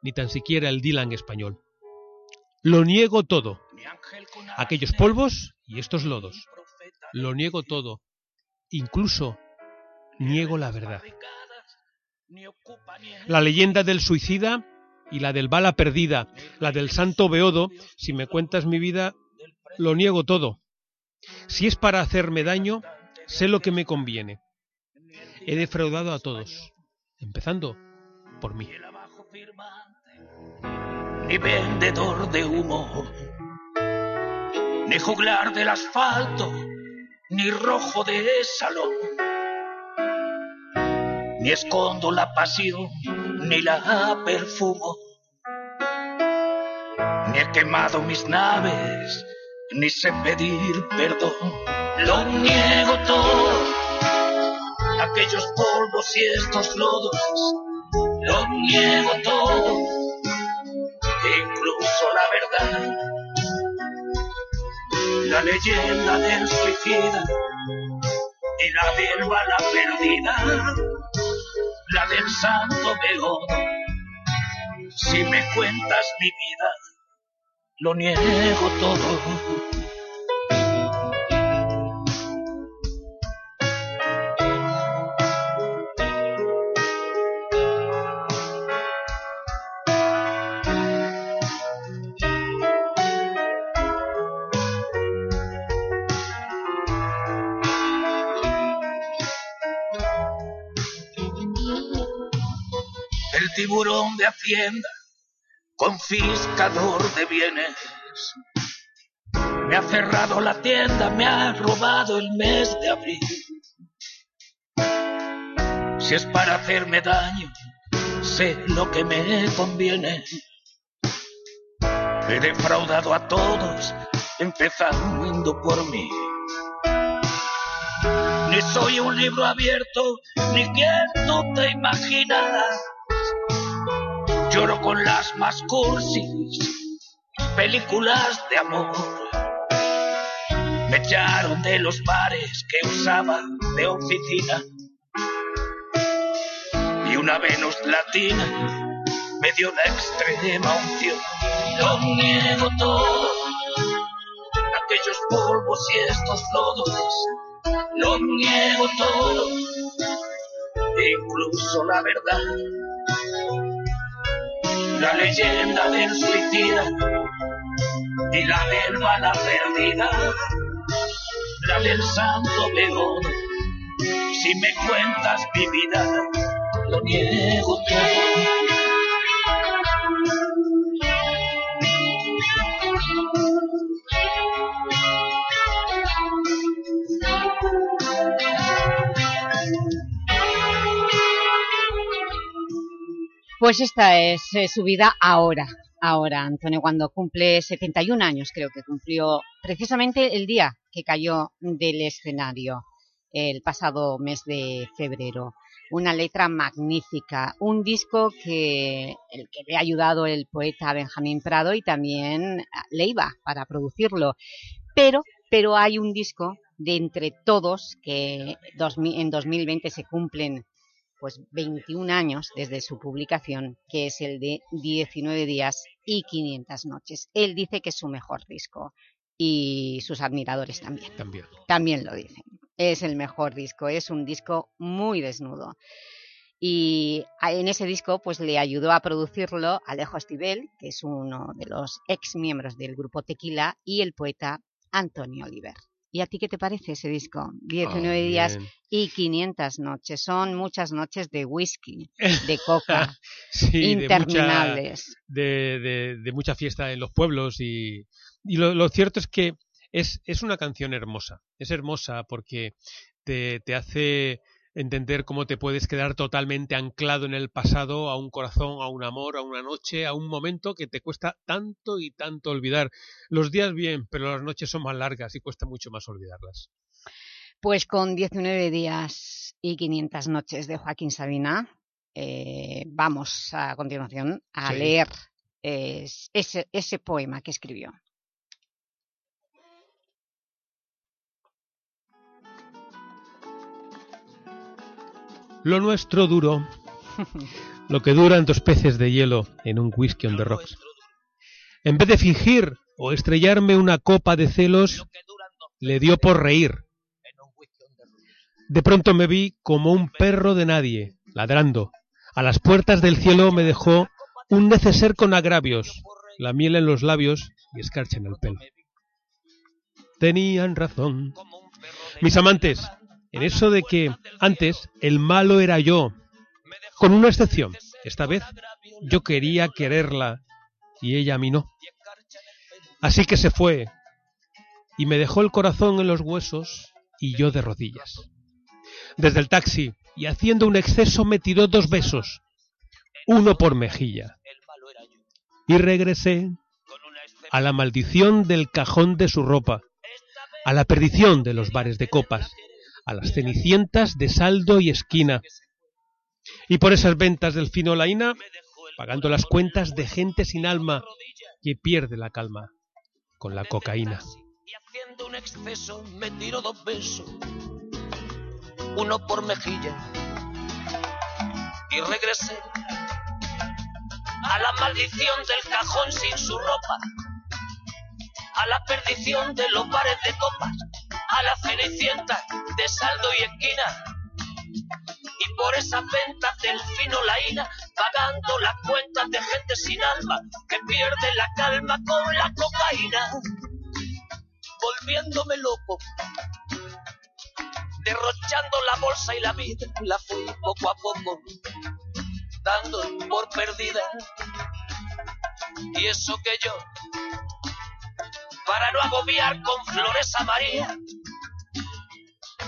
ni tan siquiera el Dylan español. Lo niego todo. Aquellos polvos y estos lodos. Lo niego todo. Incluso niego la verdad. La leyenda del suicida y la del bala perdida, la del santo Beodo, si me cuentas mi vida, lo niego todo. Si es para hacerme daño, sé lo que me conviene. He defraudado a todos, empezando por mí. ni vendedor de humo, ni juglar del asfalto, ni rojo de salón, ni escondo la pasión, ni la perfumo, ni he quemado mis naves, ni sé pedir perdón, lo niego todo, aquellos polvos y estos lodos, lo niego todo incluso la verdad. La leyenda del suicida y la del bala perdida, la del santo Beodo. Si me cuentas mi vida, lo niego todo. De hacienda, confiscador de bienes. Me ha cerrado la tienda, me ha robado el mes de abril. Si es para hacerme daño, sé lo que me conviene. He defraudado a todos, empezando por mí. Ni soy un libro abierto, ni quien tú te imaginas. Lloro con las más cursis películas de amor. Me echaron de los bares que usaba de oficina. Y una Venus latina me dio la extrema unción. Lo niego todo, aquellos polvos y estos lodos. Lo niego todo, incluso la verdad. La leyenda del suicida y la del bala perdida, la del santo begodo. Si me cuentas mi vida, lo niego todo. Pues esta es eh, su vida ahora, ahora, Antonio, cuando cumple 71 años, creo que cumplió precisamente el día que cayó del escenario, el pasado mes de febrero. Una letra magnífica, un disco que, el que le ha ayudado el poeta Benjamín Prado y también Leiva para producirlo. Pero, pero hay un disco de entre todos que en 2020 se cumplen pues 21 años desde su publicación, que es el de 19 días y 500 noches. Él dice que es su mejor disco y sus admiradores también. También. También lo dicen. Es el mejor disco, es un disco muy desnudo. Y en ese disco pues le ayudó a producirlo Alejo Estibel, que es uno de los ex miembros del grupo Tequila, y el poeta Antonio Oliver. ¿Y a ti qué te parece ese disco? 19 Ah, días y 500 noches. Son muchas noches de whisky, de coca, *laughs* Sí, de mucha- interminables. De, de- de mucha fiesta en los pueblos y, y lo, lo cierto es que es, es una canción hermosa. Es hermosa porque te, te hace entender cómo te puedes quedar totalmente anclado en el pasado, a un corazón, a un amor, a una noche, a un momento que te cuesta tanto y tanto olvidar. Los días bien, pero las noches son más largas y cuesta mucho más olvidarlas. Pues con 19 días y 500 noches de Joaquín Sabina, eh, vamos a continuación a Sí. leer eh, ese, ese poema que escribió. Lo nuestro duró, lo que duran dos peces de hielo en un whisky on the rocks. En vez de fingir o estrellarme una copa de celos, le dio por reír. De pronto me vi como un perro de nadie, ladrando. A las puertas del cielo me dejó un neceser con agravios, la miel en los labios y escarcha en el pelo. Tenían razón. Mis amantes, en eso de que antes el malo era yo, con una excepción. Esta vez yo quería quererla y ella a mí no. Así que se fue y me dejó el corazón en los huesos y yo de rodillas. Desde el taxi y haciendo un exceso me tiró dos besos, uno por mejilla. Y regresé a la maldición del cajón de su ropa, a la perdición de los bares de copas, a las cenicientas de saldo y esquina. Y por esas ventas del fino laína, pagando las cuentas de gente sin alma que pierde la calma con la cocaína. Haciendo un exceso me tiró dos besos, uno por mejilla. Y regresé a la maldición del cajón sin su ropa, a la perdición de los bares de copas, a la cenicienta de saldo y esquina. Y por esas ventas del fino laína, pagando las cuentas de gente sin alma que pierde la calma con la cocaína volviéndome loco. Derrochando la bolsa y la vida, la fui poco a poco. dando por perdida. Y eso que yo, para no agobiar con flores a María,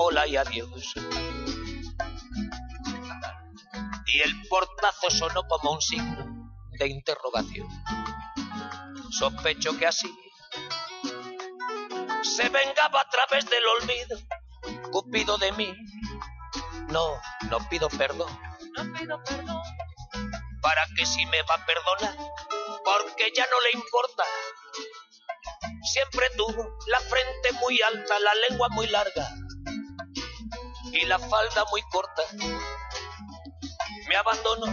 Hola y adiós. Y el portazo sonó como un signo de interrogación. Sospecho que así se vengaba a través del olvido. Cupido de mí. No, no pido perdón. No pido perdón. Para que si me va a perdonar, porque ya no le importa. Siempre tuvo la frente muy alta, la lengua muy larga y la falda muy corta. Me abandonó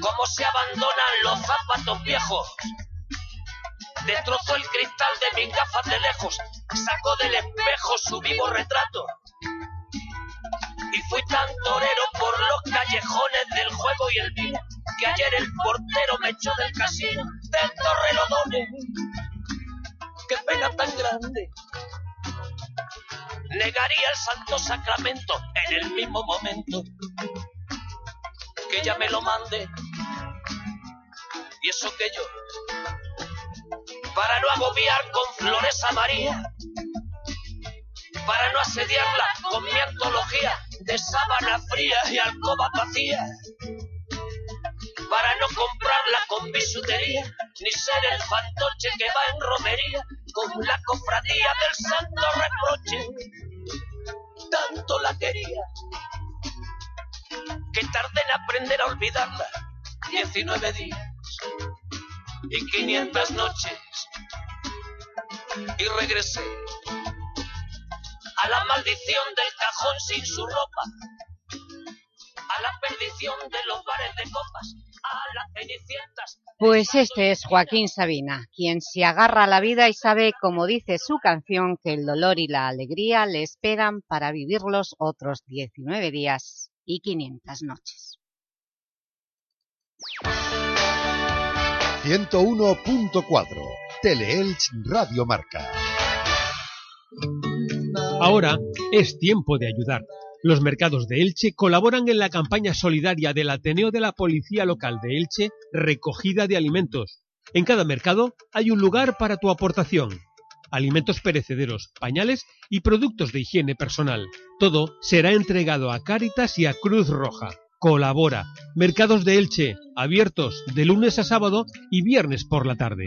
como se abandonan los zapatos viejos. Destrozó el cristal de mis gafas de lejos, sacó del espejo su vivo retrato. Y fui tan torero por los callejones del juego y el vino, que ayer el portero me echó del casino del Torrelodones. Qué pena tan grande. Negaría el santo sacramento en el mismo momento que ella me lo mande. Y eso que yo, para no agobiar con flores a María, para no asediarla con mi antología de sábana fría y alcoba vacía, para no comprarla con bisutería, ni ser el fantoche que va en romería con la cofradía del santo reproche. Tanto la quería que tardé en aprender a olvidarla. 19 días y 500 noches. Y regresé a la maldición del cajón sin su ropa, a la perdición de los bares de copas. Pues este es Joaquín Sabina, quien se agarra a la vida y sabe, como dice su canción, que el dolor y la alegría le esperan para vivirlos otros 19 días y 500 noches. 101.4 Teleelch Radio Marca. Ahora es tiempo de ayudar. Los mercados de Elche colaboran en la campaña solidaria del Ateneo de la Policía Local de Elche, Recogida de Alimentos. En cada mercado hay un lugar para tu aportación. Alimentos perecederos, pañales y productos de higiene personal. Todo será entregado a Cáritas y a Cruz Roja. Colabora. Mercados de Elche, abiertos de lunes a sábado y viernes por la tarde.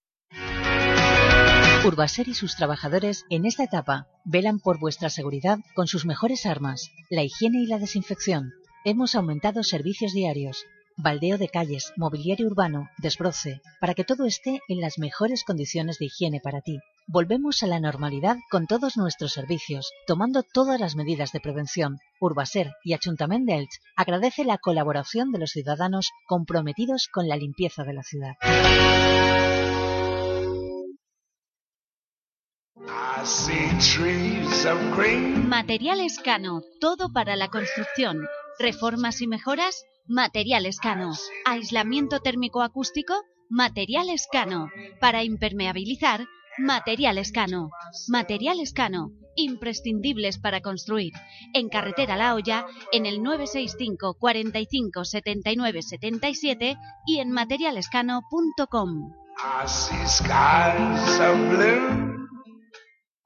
Urbaser y sus trabajadores en esta etapa velan por vuestra seguridad con sus mejores armas, la higiene y la desinfección. Hemos aumentado servicios diarios, baldeo de calles, mobiliario urbano, desbroce, para que todo esté en las mejores condiciones de higiene para ti. Volvemos a la normalidad con todos nuestros servicios, tomando todas las medidas de prevención. Urbaser y Ayuntamiento de Elche agradece la colaboración de los ciudadanos comprometidos con la limpieza de la ciudad. Materiales Cano, todo para la construcción. Reformas y mejoras, Materiales Cano. Aislamiento térmico acústico, Materiales Cano. Para impermeabilizar, Materiales Cano. Materiales Cano, imprescindibles para construir. En Carretera La Hoya, en el 965 45 79 77 y en materialescano.com.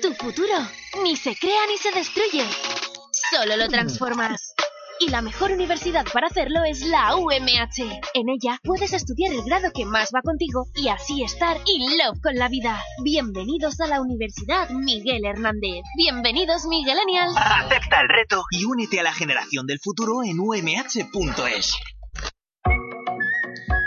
Tu futuro ni se crea ni se destruye. Solo lo transformas. Y la mejor universidad para hacerlo es la UMH. En ella puedes estudiar el grado que más va contigo y así estar in love con la vida. Bienvenidos a la Universidad Miguel Hernández. Bienvenidos Miguelenials. Acepta el reto y únete a la generación del futuro en umh.es.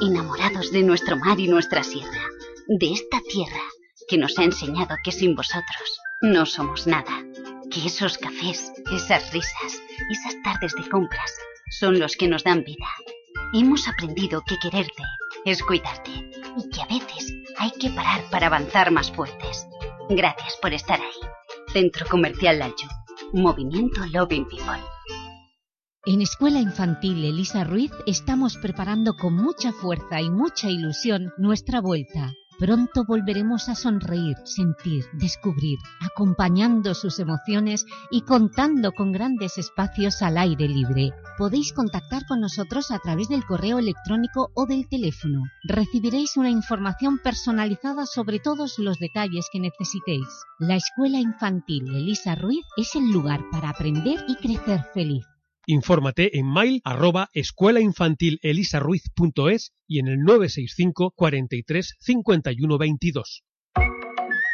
Enamorados de nuestro mar y nuestra sierra, de esta tierra que nos ha enseñado que sin vosotros no somos nada, que esos cafés, esas risas, esas tardes de compras son los que nos dan vida. Hemos aprendido que quererte es cuidarte y que a veces hay que parar para avanzar más fuertes. Gracias por estar ahí. Centro Comercial Lalcho. Movimiento Loving People. En Escuela Infantil Elisa Ruiz estamos preparando con mucha fuerza y mucha ilusión nuestra vuelta. Pronto volveremos a sonreír, sentir, descubrir, acompañando sus emociones y contando con grandes espacios al aire libre. Podéis contactar con nosotros a través del correo electrónico o del teléfono. Recibiréis una información personalizada sobre todos los detalles que necesitéis. La Escuela Infantil Elisa Ruiz es el lugar para aprender y crecer feliz. Infórmate en mail arroba escuelainfantilelisaruiz.es y en el 965 43 51 22.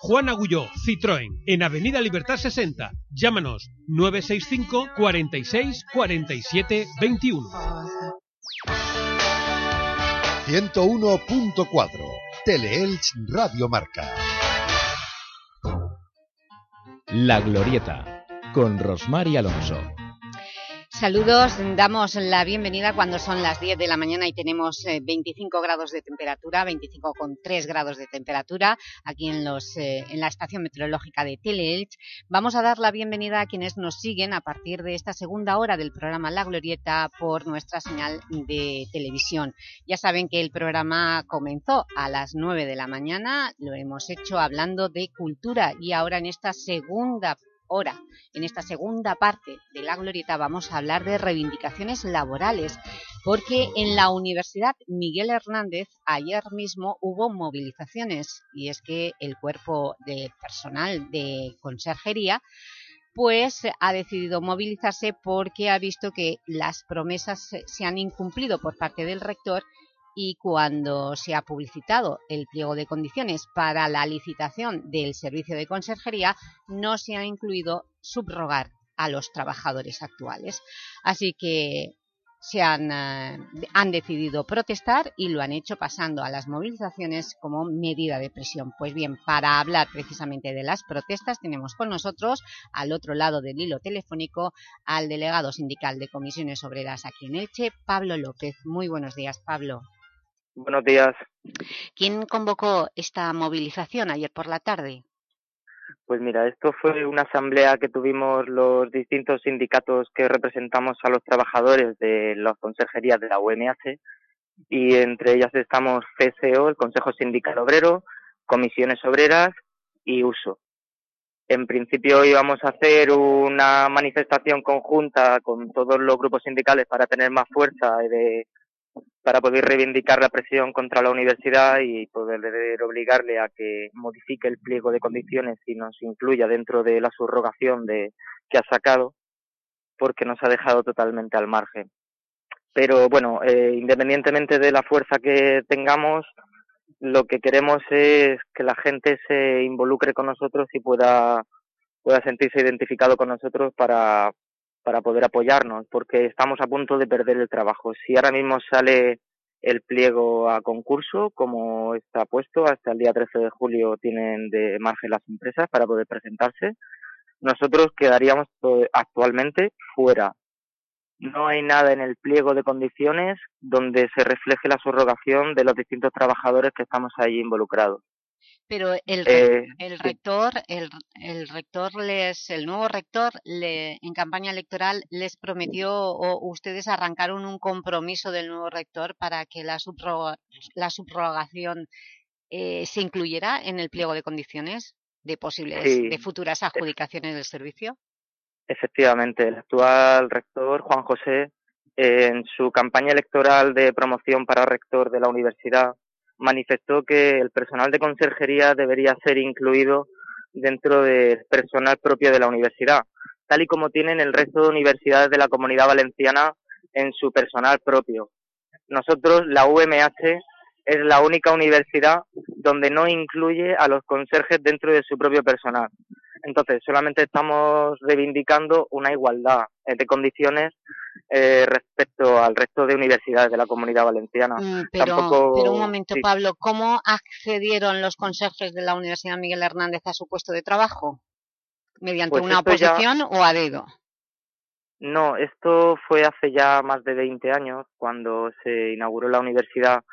Juan Agulló, Citroën, en Avenida Libertad 60. Llámanos 965 46 47 21. 101.4 Teleelch Radio Marca. La Glorieta, con Rosmar y Alonso. Saludos, damos la bienvenida cuando son las 10 de la mañana y tenemos 25 eh, grados de temperatura, 25,3 grados de temperatura aquí en, los, eh, en la estación meteorológica de Teleelch. Vamos a dar la bienvenida a quienes nos siguen a partir de esta segunda hora del programa La Glorieta por nuestra señal de televisión. Ya saben que el programa comenzó a las 9 de la mañana, lo hemos hecho hablando de cultura y ahora en esta segunda Ahora, en esta segunda parte de La Glorieta vamos a hablar de reivindicaciones laborales, porque en la Universidad Miguel Hernández ayer mismo hubo movilizaciones, y es que el cuerpo de personal de conserjería pues ha decidido movilizarse porque ha visto que las promesas se han incumplido por parte del rector y cuando se ha publicitado el pliego de condiciones para la licitación del servicio de conserjería, no se ha incluido subrogar a los trabajadores actuales. Así que se han, eh, han, decidido protestar y lo han hecho pasando a las movilizaciones como medida de presión. Pues bien, para hablar precisamente de las protestas tenemos con nosotros, al otro lado del hilo telefónico, al delegado sindical de comisiones obreras aquí en Elche, Pablo López. Muy buenos días, Pablo. Buenos días. ¿Quién convocó esta movilización ayer por la tarde? Pues mira, esto fue una asamblea que tuvimos los distintos sindicatos que representamos a los trabajadores de las consejerías de la UMH y entre ellas estamos CSO, el Consejo Sindical Obrero, Comisiones Obreras y USO. En principio íbamos a hacer una manifestación conjunta con todos los grupos sindicales para tener más fuerza de para poder reivindicar la presión contra la universidad y poder obligarle a que modifique el pliego de condiciones y nos incluya dentro de la subrogación de, que ha sacado, porque nos ha dejado totalmente al margen. Pero bueno, eh, independientemente de la fuerza que tengamos, lo que queremos es que la gente se involucre con nosotros y pueda, pueda sentirse identificado con nosotros para, para poder apoyarnos, porque estamos a punto de perder el trabajo. Si ahora mismo sale el pliego a concurso, como está puesto, hasta el día 13 de julio tienen de margen las empresas para poder presentarse, nosotros quedaríamos actualmente fuera. No hay nada en el pliego de condiciones donde se refleje la subrogación de los distintos trabajadores que estamos ahí involucrados. Pero el, eh, el rector, el, el, rector les, el nuevo rector le, en campaña electoral les prometió o ustedes arrancaron un compromiso del nuevo rector para que la, la subrogación eh, se incluyera en el pliego de condiciones de posibles, de futuras adjudicaciones del servicio. Efectivamente, el actual rector, Juan José, en su campaña electoral de promoción para rector de la universidad, manifestó que el personal de conserjería debería ser incluido dentro del personal propio de la universidad, tal y como tienen el resto de universidades de la comunidad valenciana en su personal propio. Nosotros, la UMH, es la única universidad donde no incluye a los conserjes dentro de su propio personal. Entonces, solamente estamos reivindicando una igualdad de condiciones eh, respecto al resto de universidades de la comunidad valenciana. Mm, pero, pero, un momento, Pablo, ¿cómo accedieron los conserjes de la Universidad Miguel Hernández a su puesto de trabajo? ¿Mediante pues una oposición o a dedo? No, esto fue hace ya más de 20 años, cuando se inauguró la universidad,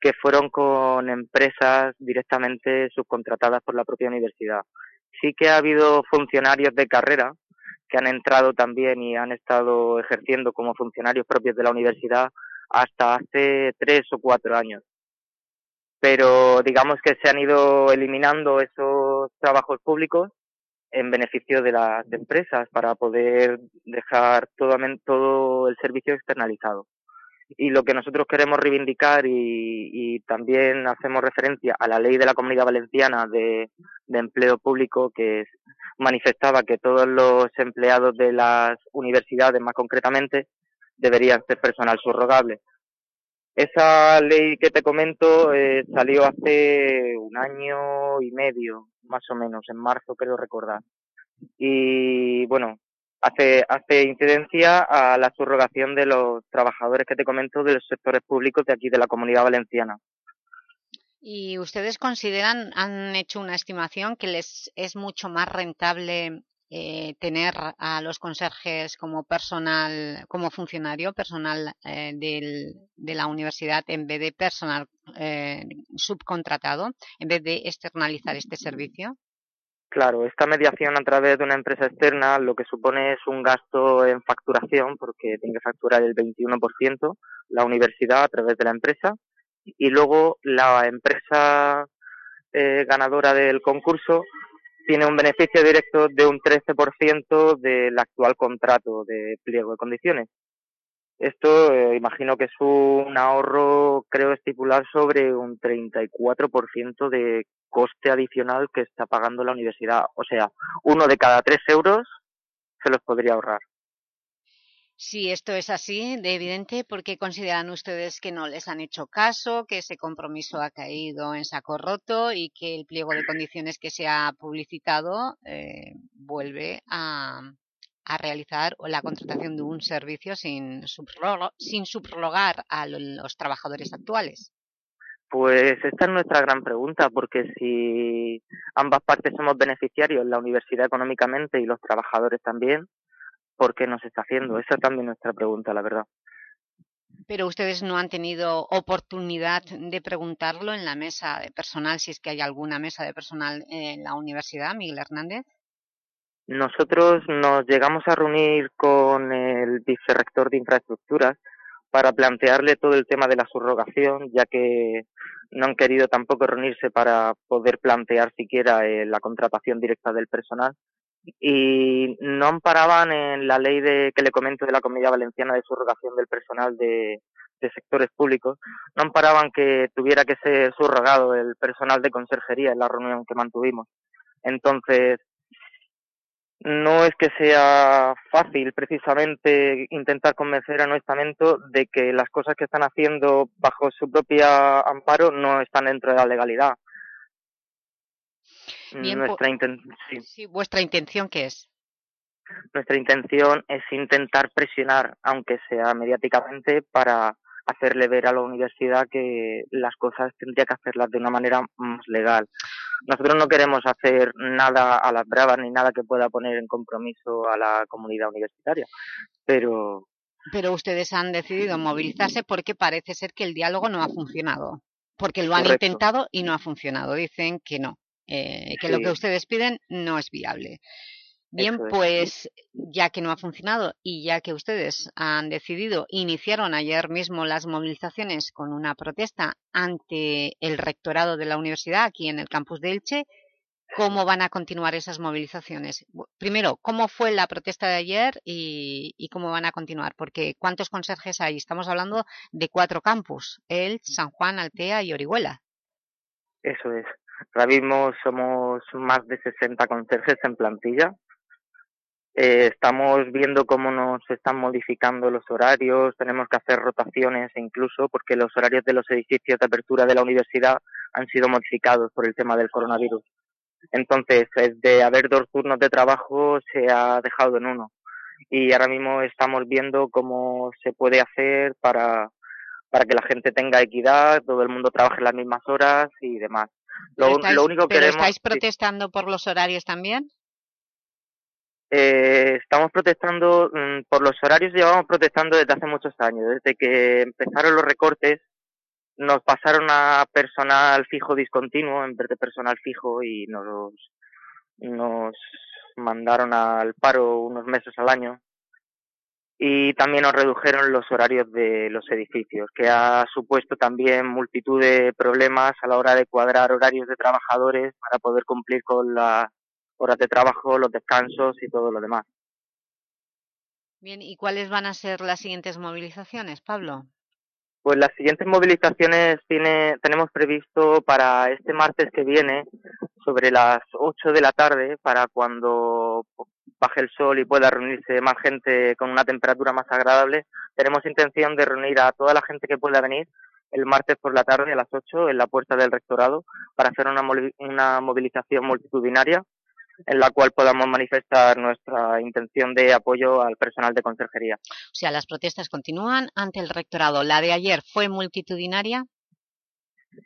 que fueron con empresas directamente subcontratadas por la propia universidad. Sí que ha habido funcionarios de carrera que han entrado también y han estado ejerciendo como funcionarios propios de la universidad hasta hace tres o cuatro años. Pero digamos que se han ido eliminando esos trabajos públicos en beneficio de las empresas para poder dejar todo, el servicio externalizado. Y lo que nosotros queremos reivindicar y, y también hacemos referencia a la ley de la Comunidad Valenciana de, de Empleo Público que manifestaba que todos los empleados de las universidades, más concretamente, deberían ser personal subrogable. Esa ley que te comento eh, salió hace un año y medio, más o menos, en marzo creo recordar. Y bueno, hace, hace incidencia a la subrogación de los trabajadores que te comento de los sectores públicos de aquí de la comunidad valenciana. ¿Y ustedes consideran, han hecho una estimación que les es mucho más rentable eh, tener a los conserjes como personal, como funcionario, personal eh, del, de la universidad en vez de personal eh, subcontratado, en vez de externalizar este servicio? Claro, esta mediación a través de una empresa externa lo que supone es un gasto en facturación porque tiene que facturar el 21% la universidad a través de la empresa y luego la empresa eh, ganadora del concurso tiene un beneficio directo de un 13% del actual contrato de pliego de condiciones. Esto eh, imagino que es un ahorro, creo estipular, sobre un 34% de coste adicional que está pagando la universidad. O sea, uno de cada tres euros se los podría ahorrar. Si esto es así, de evidente, ¿por qué consideran ustedes que no les han hecho caso, que ese compromiso ha caído en saco roto y que el pliego de condiciones que se ha publicitado eh, vuelve a, a, realizar la contratación de un servicio sin, sin subrogar a los trabajadores actuales? Pues esta es nuestra gran pregunta, porque si ambas partes somos beneficiarios, la universidad económicamente y los trabajadores también, por qué no se está haciendo. Esa es también nuestra pregunta, la verdad. Pero ustedes no han tenido oportunidad de preguntarlo en la mesa de personal, si es que hay alguna mesa de personal en la universidad, Miguel Hernández. Nosotros nos llegamos a reunir con el vicerrector de infraestructuras para plantearle todo el tema de la subrogación, ya que no han querido tampoco reunirse para poder plantear siquiera eh, la contratación directa del personal y no amparaban en la ley de que le comento de la Comunidad Valenciana de subrogación del personal de, sectores públicos, no amparaban que tuviera que ser subrogado el personal de conserjería en la reunión que mantuvimos. Entonces, no es que sea fácil precisamente intentar convencer a nuestro estamento de que las cosas que están haciendo bajo su propia amparo no están dentro de la legalidad. Nuestra sí. ¿Vuestra intención qué es? Nuestra intención es intentar presionar, aunque sea mediáticamente, para hacerle ver a la universidad que las cosas tendría que hacerlas de una manera más legal. Nosotros no queremos hacer nada a las bravas ni nada que pueda poner en compromiso a la comunidad universitaria, pero... Pero ustedes han decidido movilizarse porque parece ser que el diálogo no ha funcionado, porque lo han intentado y no ha funcionado. Dicen que no, eh, que lo que ustedes piden no es viable. Bien, pues ya que no ha funcionado y ya que ustedes han decidido, iniciaron ayer mismo las movilizaciones con una protesta ante el rectorado de la universidad aquí en el campus de Elche, ¿cómo van a continuar esas movilizaciones? Primero, ¿cómo fue la protesta de ayer y, y cómo van a continuar? Porque ¿cuántos conserjes hay? Estamos hablando de cuatro campus, Elche, San Juan, Altea y Orihuela. Eso es. Ahora mismo somos más de 60 conserjes en plantilla. Eh, estamos viendo cómo nos están modificando los horarios, tenemos que hacer rotaciones incluso porque los horarios de los edificios de apertura de la universidad han sido modificados por el tema del coronavirus. Entonces, de haber dos turnos de trabajo se ha dejado en uno. Y ahora mismo estamos viendo cómo se puede hacer para, para que la gente tenga equidad, todo el mundo trabaje las mismas horas y demás. Lo, único que estáis protestando por los horarios también? Eh, estamos protestando mm, por los horarios, llevamos protestando desde hace muchos años. Desde que empezaron los recortes, nos pasaron a personal fijo discontinuo en vez de personal fijo y nos, nos mandaron al paro unos meses al año y también nos redujeron los horarios de los edificios, que ha supuesto también multitud de problemas a la hora de cuadrar horarios de trabajadores para poder cumplir con las horas de trabajo, los descansos y todo lo demás. Bien, ¿y cuáles van a ser las siguientes movilizaciones, Pablo? Pues las siguientes movilizaciones tiene, tenemos previsto para este martes que viene, sobre las 8 de la tarde, para cuando baje el sol y pueda reunirse más gente con una temperatura más agradable, tenemos intención de reunir a toda la gente que pueda venir el martes por la tarde a las 8 en la puerta del rectorado para hacer una, una movilización multitudinaria en la cual podamos manifestar nuestra intención de apoyo al personal de conserjería. O sea, las protestas continúan ante el rectorado. ¿La de ayer fue multitudinaria?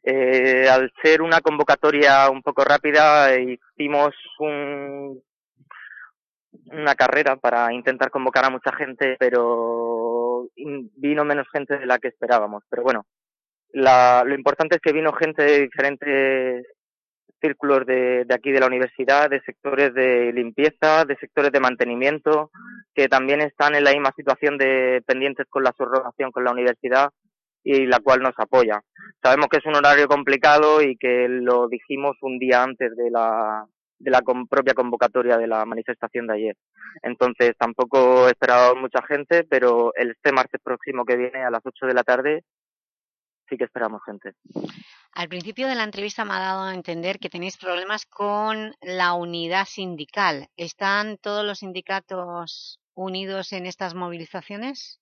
Eh, al ser una convocatoria un poco rápida, hicimos un una carrera para intentar convocar a mucha gente, pero vino menos gente de la que esperábamos. Pero bueno, la, lo importante es que vino gente de diferentes círculos de, de, aquí de la universidad, de sectores de limpieza, de sectores de mantenimiento, que también están en la misma situación de pendientes con la subrogación con la universidad y la cual nos apoya. Sabemos que es un horario complicado y que lo dijimos un día antes de la, de la propia convocatoria de la manifestación de ayer. Entonces tampoco he esperado mucha gente, pero el este martes próximo que viene a las 8 de la tarde sí que esperamos gente. Al principio de la entrevista me ha dado a entender que tenéis problemas con la unidad sindical. ¿Están todos los sindicatos unidos en estas movilizaciones?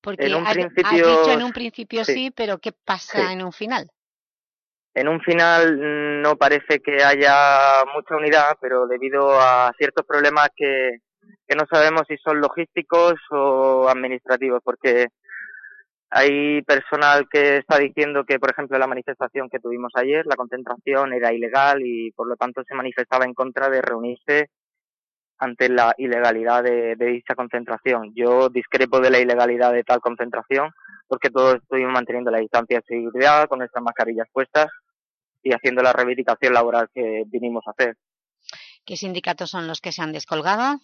Porque en un has, principio, has dicho en un principio sí, sí pero ¿qué pasa sí. en un final? En un final no parece que haya mucha unidad, pero debido a ciertos problemas que, que no sabemos si son logísticos o administrativos, porque hay personal que está diciendo que, por ejemplo, la manifestación que tuvimos ayer, la concentración era ilegal y, por lo tanto, se manifestaba en contra de reunirse ante la ilegalidad de, dicha concentración. Yo discrepo de la ilegalidad de tal concentración porque todos estuvimos manteniendo la distancia de seguridad con nuestras mascarillas puestas y haciendo la reivindicación laboral que vinimos a hacer. ¿Qué sindicatos son los que se han descolgado?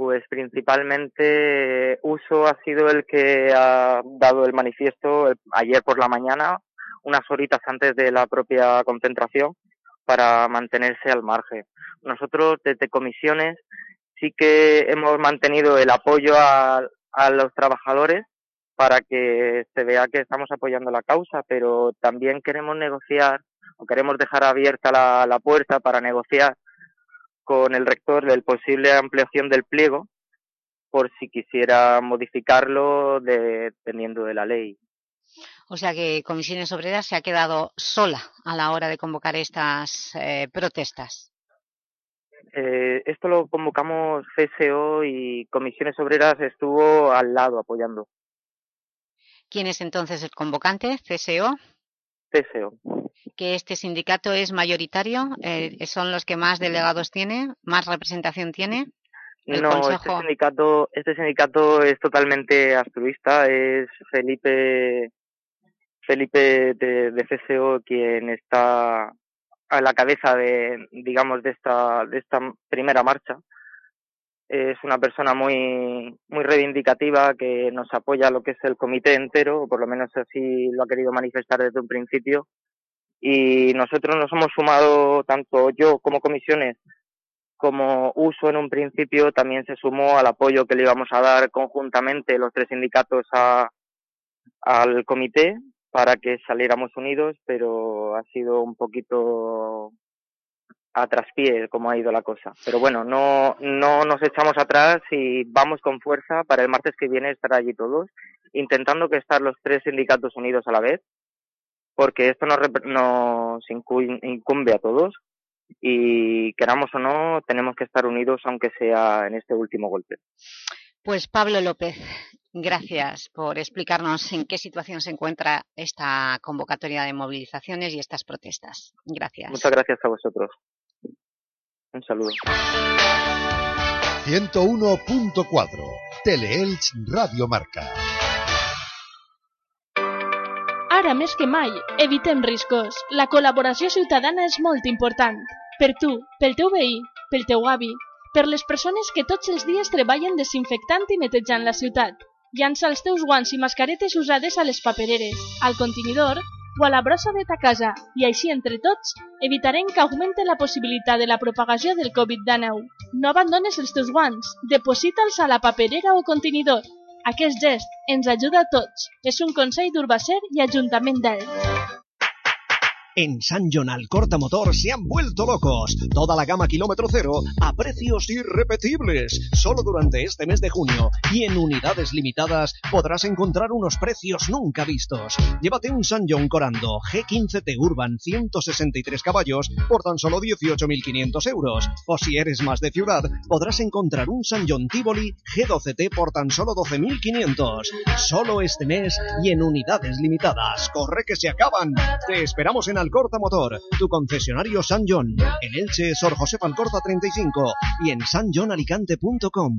Pues principalmente Uso ha sido el que ha dado el manifiesto ayer por la mañana, unas horitas antes de la propia concentración, para mantenerse al margen. Nosotros desde comisiones sí que hemos mantenido el apoyo a, los trabajadores para que se vea que estamos apoyando la causa, pero también queremos negociar o queremos dejar abierta la puerta para negociar con el rector de posible ampliación del pliego por si quisiera modificarlo dependiendo de la ley. O sea que Comisiones Obreras se ha quedado sola a la hora de convocar estas eh, protestas. Eh, esto lo convocamos CSO y Comisiones Obreras estuvo al lado apoyando. ¿Quién es entonces el convocante? ¿CSO? ¿Que este sindicato es mayoritario? Eh, ¿Son los que más delegados tiene? ¿Más representación tiene? ¿El no, consejo... este sindicato, este sindicato es totalmente altruista, es Felipe Felipe de, de CSO quien está a la cabeza de, digamos, de esta, de esta primera marcha. Es una persona muy, muy reivindicativa que nos apoya lo que es el comité entero, o por lo menos así lo ha querido manifestar desde un principio. Y nosotros nos hemos sumado, tanto yo como comisiones, como uso en un principio, también se sumó al apoyo que le íbamos a dar conjuntamente los tres sindicatos a, al comité para que saliéramos unidos, pero ha sido un poquito a traspié como ha ido la cosa. Pero bueno, no, no nos echamos atrás y vamos con fuerza para el martes que viene estar allí todos, intentando que estar los tres sindicatos unidos a la vez, porque esto nos, nos incumbe a todos y queramos o no, tenemos que estar unidos aunque sea en este último golpe. Pues Pablo López, gracias por explicarnos en qué situación se encuentra esta convocatoria de movilizaciones y estas protestas. Gracias. Muchas gracias a vosotros. Un saludo. 101.4 Teleelch Radio Marca. Ara més que mai, evitem riscos. La col·laboració ciutadana és molt important. Per tu, pel teu veí, pel teu avi, per les persones que tots els dies treballen desinfectant i netejant la ciutat. Llança els teus guants i mascaretes usades a les papereres, al contenidor o a la brossa de ta casa i així entre tots evitarem que augmente la possibilitat de la propagació del Covid-19. No abandones els teus guants, deposita'ls a la paperera o contenidor. Aquest gest ens ajuda a tots. És un consell d'Urbacer i Ajuntament d'Elx. En San Jonal Corta Motor se han vuelto locos. Toda la gama kilómetro cero a precios irrepetibles. Solo durante este mes de junio y en unidades limitadas podrás encontrar unos precios nunca vistos. Llévate un San John Corando G15T Urban 163 caballos por tan solo 18.500 euros. O si eres más de ciudad, podrás encontrar un San John Tivoli G12T por tan solo 12.500. Solo este mes y en unidades limitadas. Corre que se acaban. Te esperamos en Al Alcorta Motor, tu concesionario San John. En Elche, Sor José Alcorta 35 y en sanjohnalicante.com.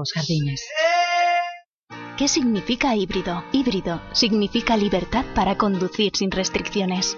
jardines. ¿Qué significa híbrido? Híbrido significa libertad para conducir sin restricciones.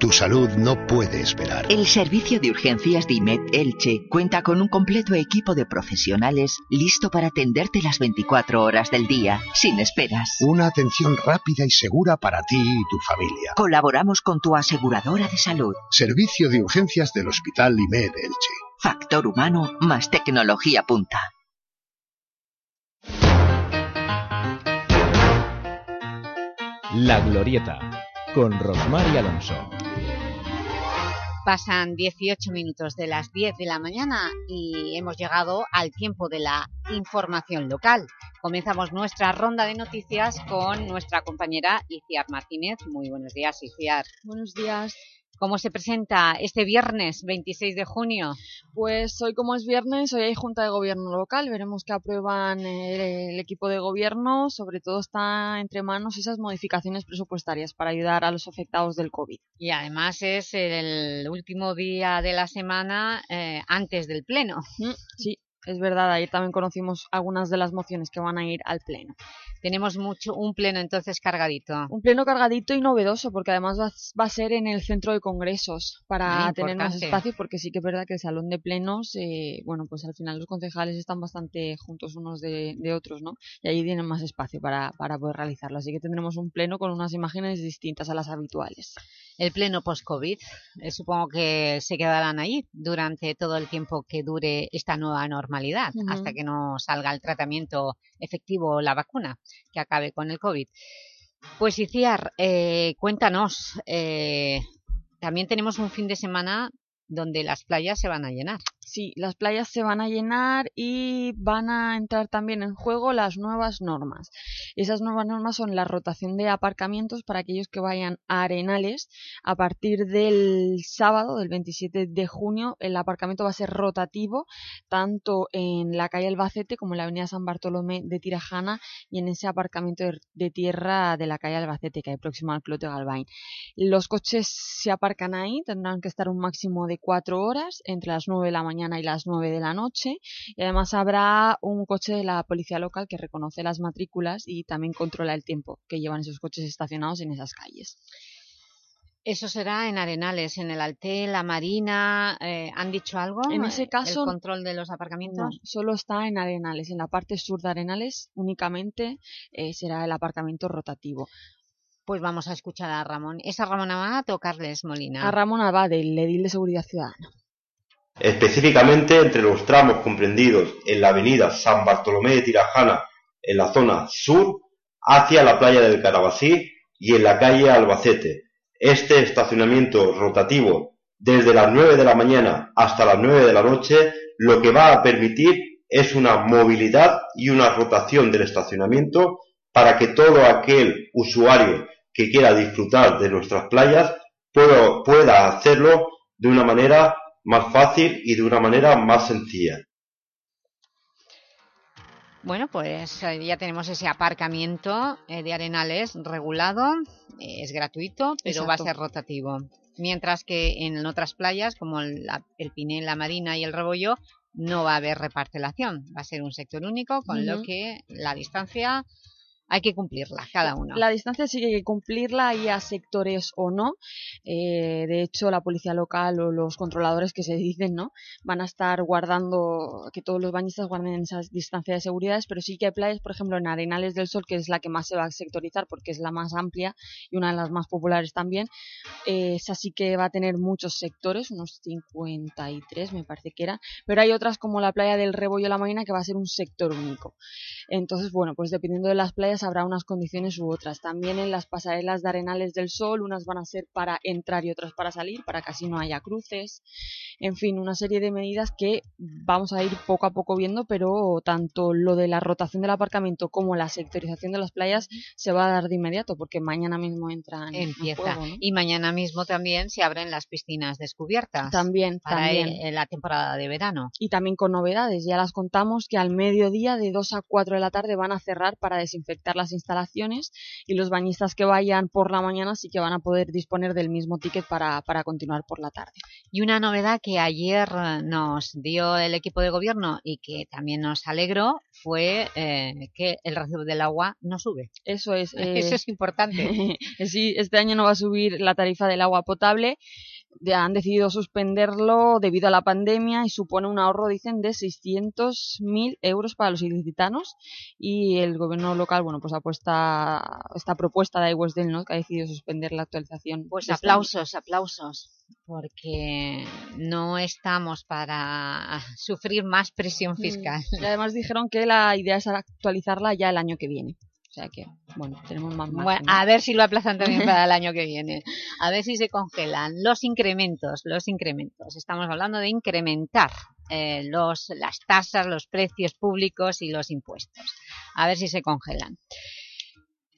Tu salud no puede esperar. El servicio de urgencias de IMED Elche cuenta con un completo equipo de profesionales listo para atenderte las 24 horas del día, sin esperas. Una atención rápida y segura para ti y tu familia. Colaboramos con tu aseguradora de salud. Servicio de urgencias del Hospital IMED Elche. Factor humano más tecnología punta. La Glorieta, con Rosmar y Alonso. Pasan 18 minutos de las 10 de la mañana y hemos llegado al tiempo de la información local. Comenzamos nuestra ronda de noticias con nuestra compañera Iciar Martínez. Muy buenos días, Iciar. Buenos días. ¿Cómo se presenta este viernes 26 de junio? Pues hoy como es viernes, hoy hay Junta de Gobierno local, veremos que aprueban el, el, equipo de gobierno, sobre todo está entre manos esas modificaciones presupuestarias para ayudar a los afectados del COVID. Y además es el último día de la semana eh, antes del Pleno. Sí, es verdad, ayer también conocimos algunas de las mociones que van a ir al Pleno. Tenemos mucho un pleno entonces cargadito. Un pleno cargadito y novedoso, porque además va, a ser en el centro de congresos para Ah, tener más espacio, porque sí que es verdad que el salón de plenos, eh, bueno, pues al final los concejales están bastante juntos unos de, de otros, ¿no? Y ahí tienen más espacio para, para poder realizarlo. Así que tendremos un pleno con unas imágenes distintas a las habituales. El pleno post-COVID, eh, supongo que se quedarán ahí durante todo el tiempo que dure esta nueva normalidad, hasta que no salga el tratamiento efectivo o la vacuna que acabe con el COVID. Pues Iciar, eh, cuéntanos, eh, también tenemos un fin de semana donde las playas se van a llenar. Sí, las playas se van a llenar y van a entrar también en juego las nuevas normas. Esas nuevas normas son la rotación de aparcamientos para aquellos que vayan a Arenales. A partir del sábado, del 27 de junio, el aparcamiento va a ser rotativo, tanto en la calle Albacete como en la avenida San Bartolomé de Tirajana y en ese aparcamiento de, tierra de la calle Albacete, que hay próximo al Clote Galvain. Los coches se aparcan ahí, tendrán que estar un máximo de cuatro horas, entre las 9 de la mañana y las 9 de la noche. Y además habrá un coche de la policía local que reconoce las matrículas y también controla el tiempo que llevan esos coches estacionados en esas calles. Eso será en Arenales, en el Alté, la Marina, eh, ¿han dicho algo? En ese Eh, caso- ¿El control de los aparcamientos? No, solo está en Arenales, en la parte sur de Arenales únicamente eh, será el aparcamiento rotativo. Pues vamos a escuchar a Ramón. ¿Es a Ramón Amato o Carles Molina? A Ramón Abad, el edil de Seguridad Ciudadana. Específicamente entre los tramos comprendidos en la avenida San Bartolomé de Tirajana en la zona sur hacia la playa del Carabasí y en la calle Albacete. Este estacionamiento rotativo desde las 9 de la mañana hasta las 9 de la noche lo que va a permitir es una movilidad y una rotación del estacionamiento para que todo aquel usuario que quiera disfrutar de nuestras playas pueda, pueda hacerlo de una manera más fácil y de una manera más sencilla. Bueno, pues ya tenemos ese aparcamiento eh, de Arenales regulado, eh, es gratuito, pero va a ser rotativo. Mientras que en otras playas, como el, la- el Pinel, la Marina y el Rebollo, no va a haber repartelación. Va a ser un sector único, con lo que la distancia hay que cumplirla, cada uno. La distancia sí que hay que cumplirla, haya sectores o no. Eh, de hecho, la policía local o los controladores que se dicen, ¿no? Van a estar guardando, que todos los bañistas guarden esa distancia de seguridad, pero sí que hay playas, por ejemplo, en Arenales del Sol, que es la que más se va a sectorizar porque es la más amplia y una de las más populares también. Eh, esa sí que va a tener muchos sectores, unos 53 me parece que era, pero hay otras como la playa del Rebollo la Marina que va a ser un sector único. Entonces, bueno, pues dependiendo de las playas habrá unas condiciones u otras. También en las pasarelas de Arenales del Sol, unas van a ser para entrar y otras para salir, para que así no haya cruces. En fin, una serie de medidas que vamos a ir poco a poco viendo, pero tanto lo de la rotación del aparcamiento como la sectorización de las playas se va a dar de inmediato, porque mañana mismo entran en Empieza. juego, ¿no? Y mañana mismo también se abren las piscinas descubiertas. También, para también. la temporada de verano. y también con novedades. Ya las contamos que al mediodía de 2 a 4 de la tarde van a cerrar para desinfectar las instalaciones y los bañistas que vayan por la mañana sí que van a poder disponer del mismo ticket para, para continuar por la tarde. Y una novedad que ayer eh, nos dio el equipo de gobierno y que también nos alegró fue eh, que el recibo del agua no sube. Eso es. *laughs* eh, Eso es importante. *laughs* sí, este año no va a subir la tarifa del agua potable. Han decidido suspenderlo debido a la pandemia y supone un ahorro, dicen, de 600.000 euros para los ilicitanos y el gobierno local, bueno, pues apuesta esta propuesta de Westdale, ¿no?, que ha decidido suspender la actualización. Pues este aplausos, aplausos, porque no estamos para sufrir más presión fiscal. Mm, Y además dijeron que la idea es actualizarla ya el año que viene. O sea que, bueno, tenemos más a ver si lo aplazan también para el *laughs* año que viene. A ver si se congelan los incrementos, los incrementos. Estamos hablando de incrementar eh, los, las tasas, los precios públicos y los impuestos. A ver si se congelan.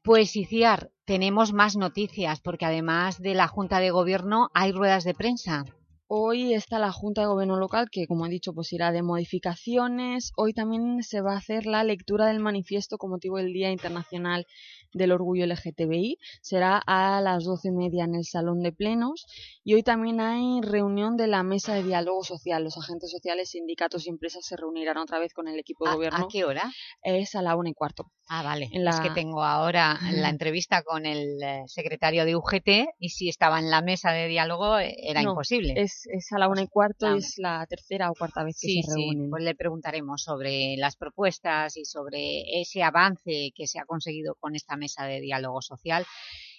Pues, Iciar, tenemos más noticias, porque además de la Junta de Gobierno hay ruedas de prensa. Hoy está la Junta de Gobierno Local, que como he dicho, pues irá de modificaciones. Hoy también se va a hacer la lectura del manifiesto con motivo del Día Internacional del Orgullo LGTBI. Será a las doce y media en el Salón de Plenos. Y hoy también hay reunión de la Mesa de Diálogo Social. Los agentes sociales, sindicatos y empresas se reunirán otra vez con el equipo de ¿A- gobierno. a qué hora? Es a la una y cuarto. Ah, vale. En la- Es que tengo ahora la entrevista con el eh, secretario de UGT y si estaba en la mesa de diálogo eh, era No, imposible. Es, es a la una y cuarto Ah, y es la tercera o cuarta vez que Sí, se sí, reúnen. pues le preguntaremos sobre las propuestas y sobre ese avance que se ha conseguido con esta mesa de diálogo social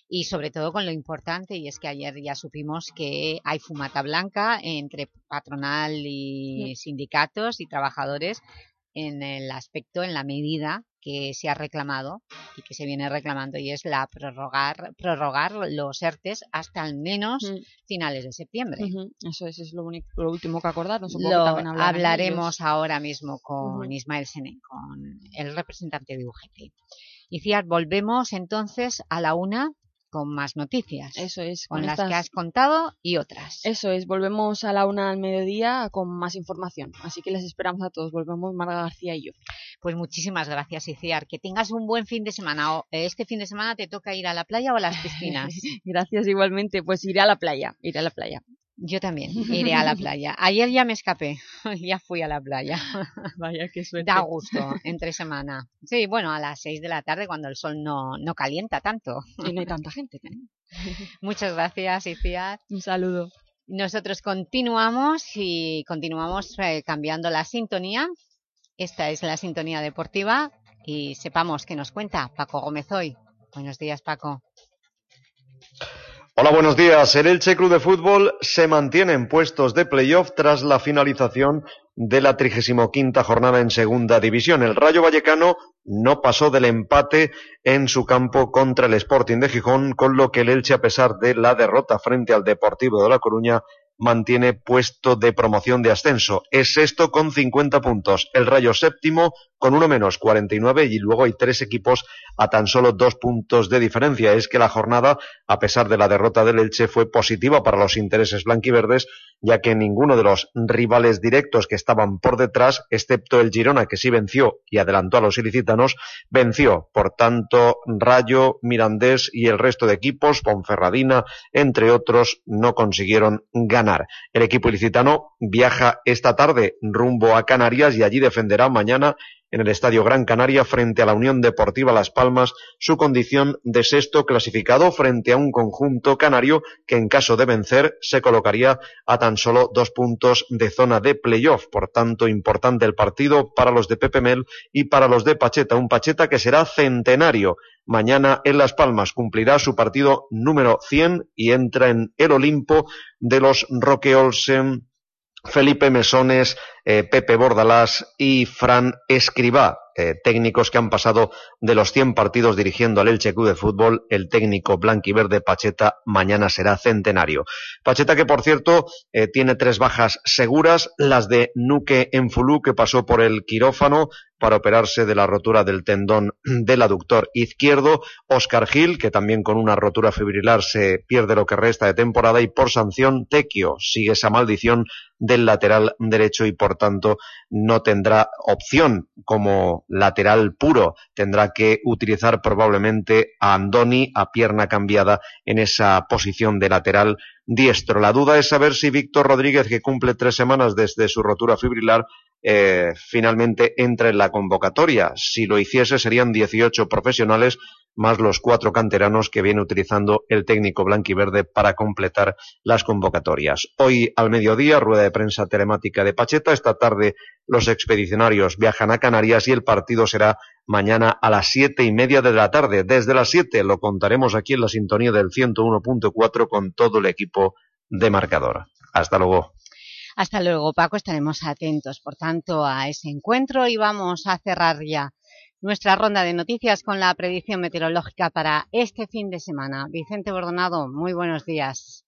y sobre todo con lo importante, y es que ayer ya supimos que hay fumata blanca entre patronal y Mm. sindicatos y trabajadores en el aspecto, en la medida que se ha reclamado y que se viene reclamando y es la prorrogar, prorrogar los ERTES hasta al menos finales de septiembre. Eso es, es lo, único, lo último que acordaron. Que Lo también hablarán hablaremos ahora mismo con. Ismael Senen, con el representante de UGT. Y Ciar, volvemos entonces a la una con más noticias. Eso es. Con, con las que has contado y otras. Eso es, volvemos a la una al mediodía con más información. Así que les esperamos a todos. Volvemos Marga García y yo. Pues muchísimas gracias, Iciar. Que tengas un buen fin de semana. O- ¿Este fin de semana te toca ir a la playa o a las piscinas? *laughs* Gracias igualmente. Pues iré a la playa. Iré a la playa. Yo también iré a la *laughs* playa. Ayer ya me escapé, *laughs* ya fui a la playa. *laughs* Vaya, qué suerte. Da gusto, entre semana. Sí, bueno, a las 6 de la tarde cuando el sol no, no calienta tanto. Y no hay tanta gente. también. Muchas gracias, Iciar. Un saludo. Nosotros continuamos y continuamos eh, cambiando la sintonía. Esta es la sintonía deportiva y sepamos que nos cuenta Paco Gómez hoy. Buenos días, Paco. Hola, buenos días. El Elche Club de Fútbol se mantiene en puestos de playoff tras la finalización de la 35 jornada en Segunda División. El Rayo Vallecano no pasó del empate en su campo contra el Sporting de Gijón, con lo que el Elche, a pesar de la derrota frente al Deportivo de La Coruña, mantiene puesto de promoción de ascenso. Es esto con 50 puntos. El Rayo séptimo con uno menos, 49, y luego hay tres equipos a tan solo dos puntos de diferencia. Es que la jornada, a pesar de la derrota del Elche, fue positiva para los intereses blanquiverdes, ya que ninguno de los rivales directos que estaban por detrás, excepto el Girona, que sí venció y adelantó a los ilicitanos, venció. Por tanto, Rayo, Mirandés y el resto de equipos, Ponferradina, entre otros, no consiguieron ganar. El equipo ilicitano viaja esta tarde rumbo a Canarias y allí defenderá mañana en el Estadio Gran Canaria frente a la Unión Deportiva Las Palmas su condición de sexto clasificado frente a un conjunto canario que en caso de vencer se colocaría a tan solo dos puntos de zona de playoff. Por tanto, importante el partido para los de Pepe Mel y para los de Pacheta. Un Pacheta que será centenario. Mañana en Las Palmas cumplirá su partido número 100 y entra en el Olimpo de los Roque Olsen Felipe Mesones, eh, Pepe Bordalás y Fran Escribá, eh, técnicos que han pasado de los 100 partidos dirigiendo al Elche de Fútbol. El técnico blanquiverde Pacheta mañana será centenario. Pacheta que, por cierto, eh, tiene tres bajas seguras, las de Nuque Enfulú, que pasó por el quirófano, para operarse de la rotura del tendón del aductor izquierdo. Oscar Gil, que también con una rotura fibrilar se pierde lo que resta de temporada. Y por sanción, Tequio sigue esa maldición del lateral derecho y por tanto no tendrá opción como lateral puro. Tendrá que utilizar probablemente a Andoni a pierna cambiada en esa posición de lateral diestro. La duda es saber si Víctor Rodríguez, que cumple tres semanas desde su rotura fibrilar, eh, finalmente entra en la convocatoria. Si lo hiciese serían 18 profesionales más los cuatro canteranos que viene utilizando el técnico blanquiverde para completar las convocatorias. Hoy al mediodía, rueda de prensa telemática de Pacheta. Esta tarde los expedicionarios viajan a Canarias y el partido será mañana a las siete y media de la tarde. Desde las siete lo contaremos aquí en la sintonía del 101.4 con todo el equipo de marcador. Hasta luego. Hasta luego, Paco. Estaremos atentos, por tanto, a ese encuentro y vamos a cerrar ya nuestra ronda de noticias con la predicción meteorológica para este fin de semana. Vicente Bordonado, muy buenos días.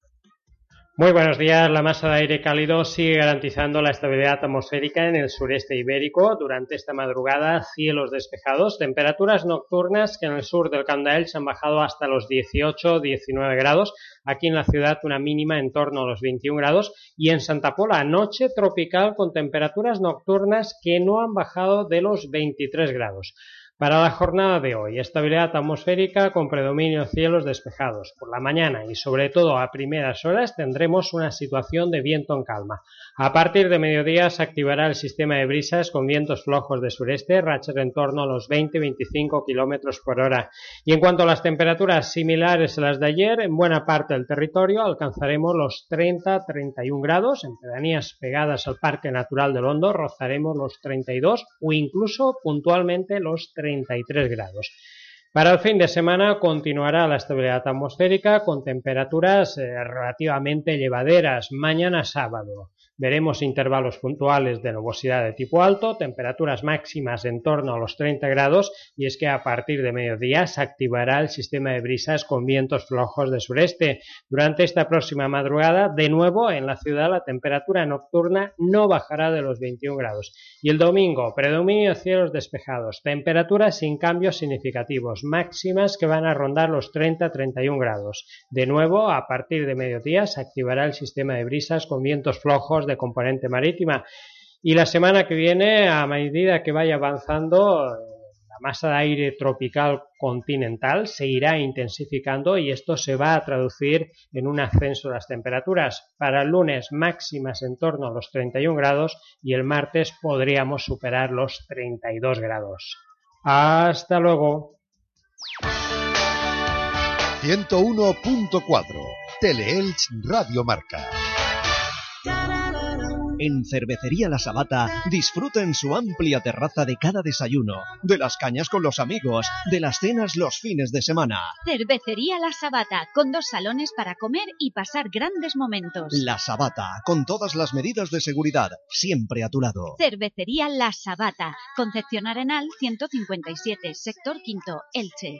Muy buenos días. La masa de aire cálido sigue garantizando la estabilidad atmosférica en el sureste ibérico. Durante esta madrugada, cielos despejados, temperaturas nocturnas que en el sur del Candael se han bajado hasta los 18-19 grados. Aquí en la ciudad una mínima en torno a los 21 grados. Y en Santa Pola, noche tropical con temperaturas nocturnas que no han bajado de los 23 grados. Para la jornada de hoy, estabilidad atmosférica con predominio cielos despejados. Por la mañana y sobre todo a primeras horas tendremos una situación de viento en calma. A partir de mediodía se activará el sistema de brisas con vientos flojos de sureste, rachas en torno a los 20-25 km por hora. Y en cuanto a las temperaturas similares a las de ayer, en buena parte del territorio alcanzaremos los 30-31 grados. En pedanías pegadas al Parque Natural del Hondo rozaremos los 32 o incluso puntualmente los 30 33 grados. Para el fin de semana continuará la estabilidad atmosférica con temperaturas eh, relativamente llevaderas. Mañana sábado Veremos intervalos puntuales de nubosidad de tipo alto, temperaturas máximas en torno a los 30 grados y es que a partir de mediodía se activará el sistema de brisas con vientos flojos de sureste. Durante esta próxima madrugada, de nuevo en la ciudad la temperatura nocturna no bajará de los 21 grados. Y el domingo, predominio cielos despejados, temperaturas sin cambios significativos, máximas que van a rondar los 30-31 grados. De nuevo, a partir de mediodía se activará el sistema de brisas con vientos flojos de componente marítima. Y la semana que viene, a medida que vaya avanzando, la masa de aire tropical continental se irá intensificando y esto se va a traducir en un ascenso de las temperaturas. Para el lunes máximas en torno a los 31 grados y el martes podríamos superar los 32 grados. Hasta luego. 101.4 Teleelch Radio Marca. En Cervecería La Sabata disfruten su amplia terraza de cada desayuno, de las cañas con los amigos, de las cenas los fines de semana. Cervecería La Sabata, con dos salones para comer y pasar grandes momentos. La Sabata, con todas las medidas de seguridad, siempre a tu lado. Cervecería La Sabata, Concepción Arenal 157, sector quinto, Elche.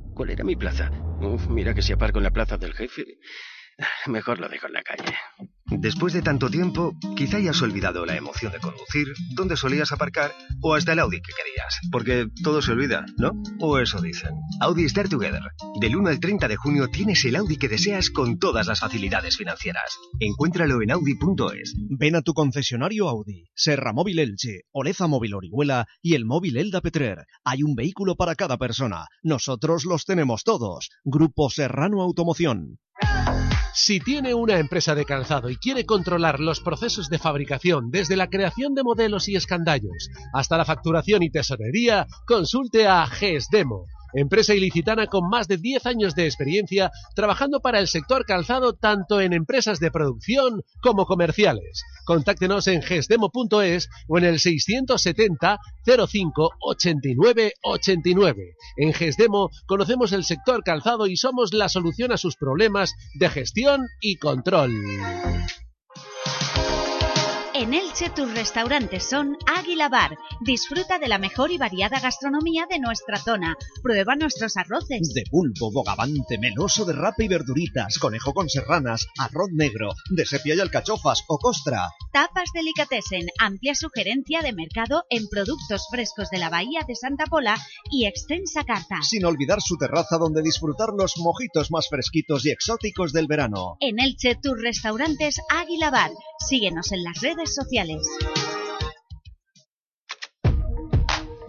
¿Cuál era mi plaza? Uf, mira que si aparco en la plaza del jefe. *sighs* Mejor lo dejo en la calle. Después de tanto tiempo, quizá hayas olvidado la emoción de conducir, dónde solías aparcar o hasta el Audi que querías. Porque todo se olvida, ¿no? O eso dicen. Audi Start Together. Del 1 al 30 de junio tienes el Audi que deseas con todas las facilidades financieras. Encuéntralo en audi.es. Ven a tu concesionario Audi, Serra Móvil Elche, Oleza Móvil Orihuela y el móvil Elda Petrer. Hay un vehículo para cada persona. Nosotros los tenemos todos. Grupo Serrano Automoción. Si tiene una empresa de calzado y quiere controlar los procesos de fabricación desde la creación de modelos y escandallos hasta la facturación y tesorería, consulte a GESDEMO empresa ilicitana con más de 10 años de experiencia trabajando para el sector calzado tanto en empresas de producción como comerciales. Contáctenos en gesdemo.es o en el 670 05 89 89. En Gesdemo conocemos el sector calzado y somos la solución a sus problemas de gestión y control. En Elche tus restaurantes son Águila Bar. Disfruta de la mejor y variada gastronomía de nuestra zona. Prueba nuestros arroces. De pulpo, bogavante, meloso de rapa y verduritas, conejo con serranas, arroz negro, de sepia y alcachofas o costra. Tapas Delicatessen, amplia sugerencia de mercado en productos frescos de la Bahía de Santa Pola y extensa carta. Sin olvidar su terraza donde disfrutar los mojitos más fresquitos y exóticos del verano. En Elche tus restaurantes Águila Bar. Síguenos en las redes sociales.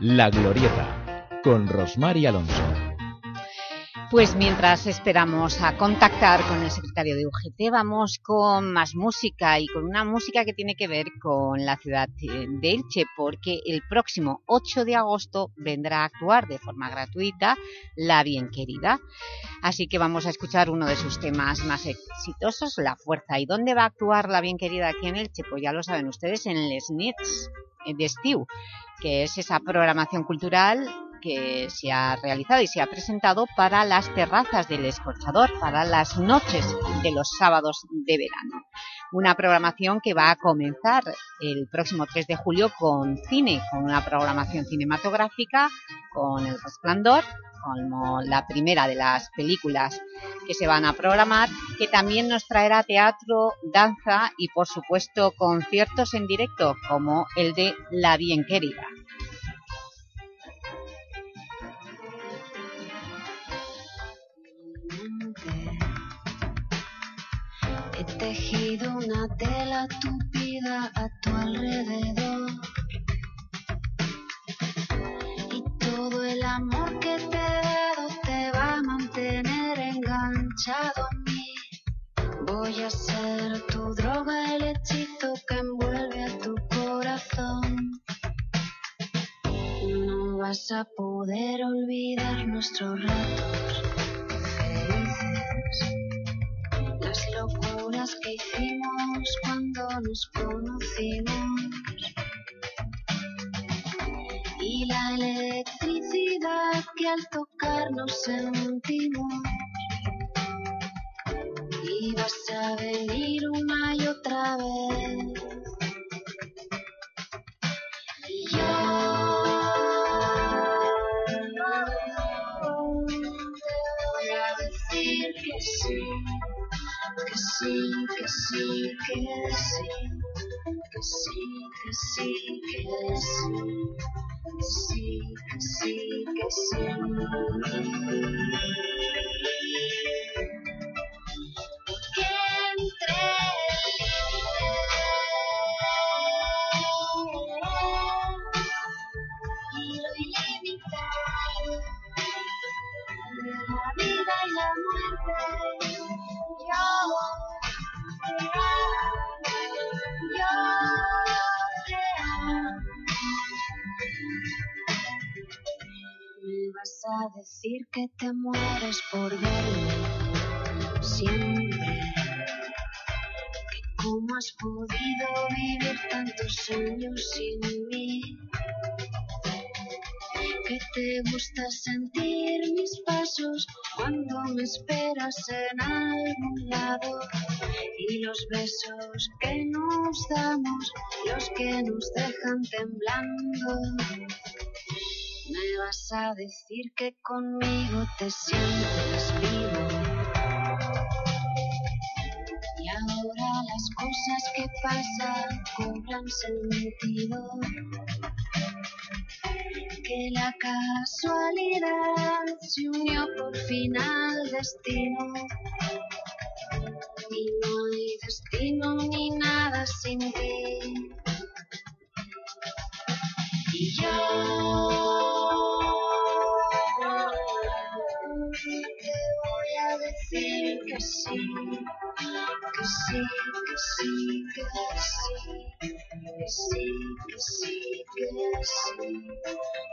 La Glorieta, con Rosmar y Alonso. Pues mientras esperamos a contactar con el secretario de UGT, vamos con más música y con una música que tiene que ver con la ciudad de Elche, porque el próximo 8 de agosto vendrá a actuar de forma gratuita La Bien Querida. Así que vamos a escuchar uno de sus temas más exitosos, La Fuerza. ¿Y dónde va a actuar La Bien Querida aquí en Elche? Pues ya lo saben ustedes, en el SNITS de Estiu, que es esa programación cultural que se ha realizado y se ha presentado para las terrazas del Escorchador, para las noches de los sábados de verano. Una programación que va a comenzar el próximo 3 de julio con cine, con una programación cinematográfica, con El Resplandor, como la primera de las películas que se van a programar, que también nos traerá teatro, danza y por supuesto conciertos en directo como el de La Bien Querida. Tela tupida a tu alrededor y todo el amor que te he dado te va a mantener enganchado a mí. Voy a ser tu droga, el hechizo que envuelve a tu corazón. No vas a poder olvidar nuestros ratos. Las locuras que hicimos cuando nos conocimos. Y la electricidad que al tocarnos sentimos. Y vas a venir una y otra vez. Que sí, que sí, que sí, que sí, que a decir que te mueres por verme siempre. Que cómo has podido vivir tantos años sin mí. Que te gusta sentir mis pasos cuando me esperas en algún lado. Y los besos que nos damos, los que nos dejan temblando. Me vas a decir que conmigo te sientes vivo. Y ahora las cosas que pasan cobran sentido. Que la casualidad se unió por fin al destino. Y no hay destino ni nada sin ti. Yo voy a decir que sí, que sí, que sí, que sí, que sí, que sí,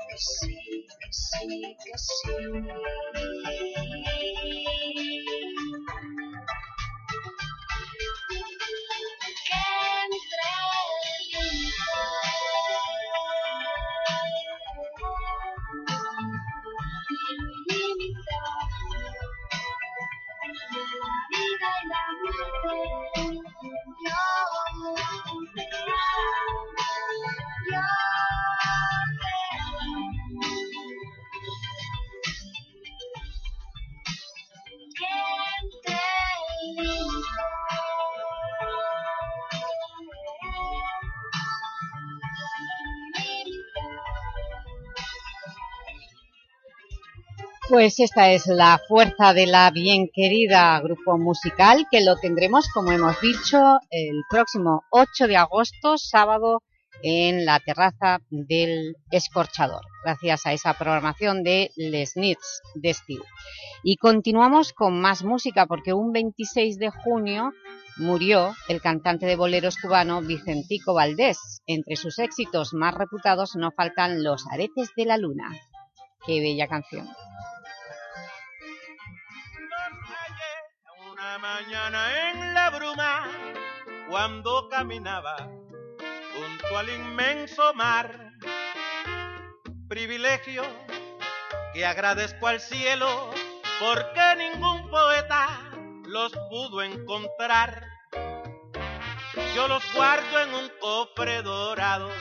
que sí, que sí, que sí, que sí. Pues esta es la fuerza de la bien querida grupo musical que lo tendremos, como hemos dicho, el próximo 8 de agosto, sábado, en la terraza del Escorchador, gracias a esa programación de Les Nits de Steve. Y continuamos con más música, porque un 26 de junio murió el cantante de boleros cubano Vicentico Valdés. Entre sus éxitos más reputados no faltan Los aretes de la luna. ¡Qué bella canción! Mañana en la bruma, cuando caminaba junto al inmenso mar, privilegio que agradezco al cielo porque ningún poeta los pudo encontrar. Yo los guardo en un cofre dorado,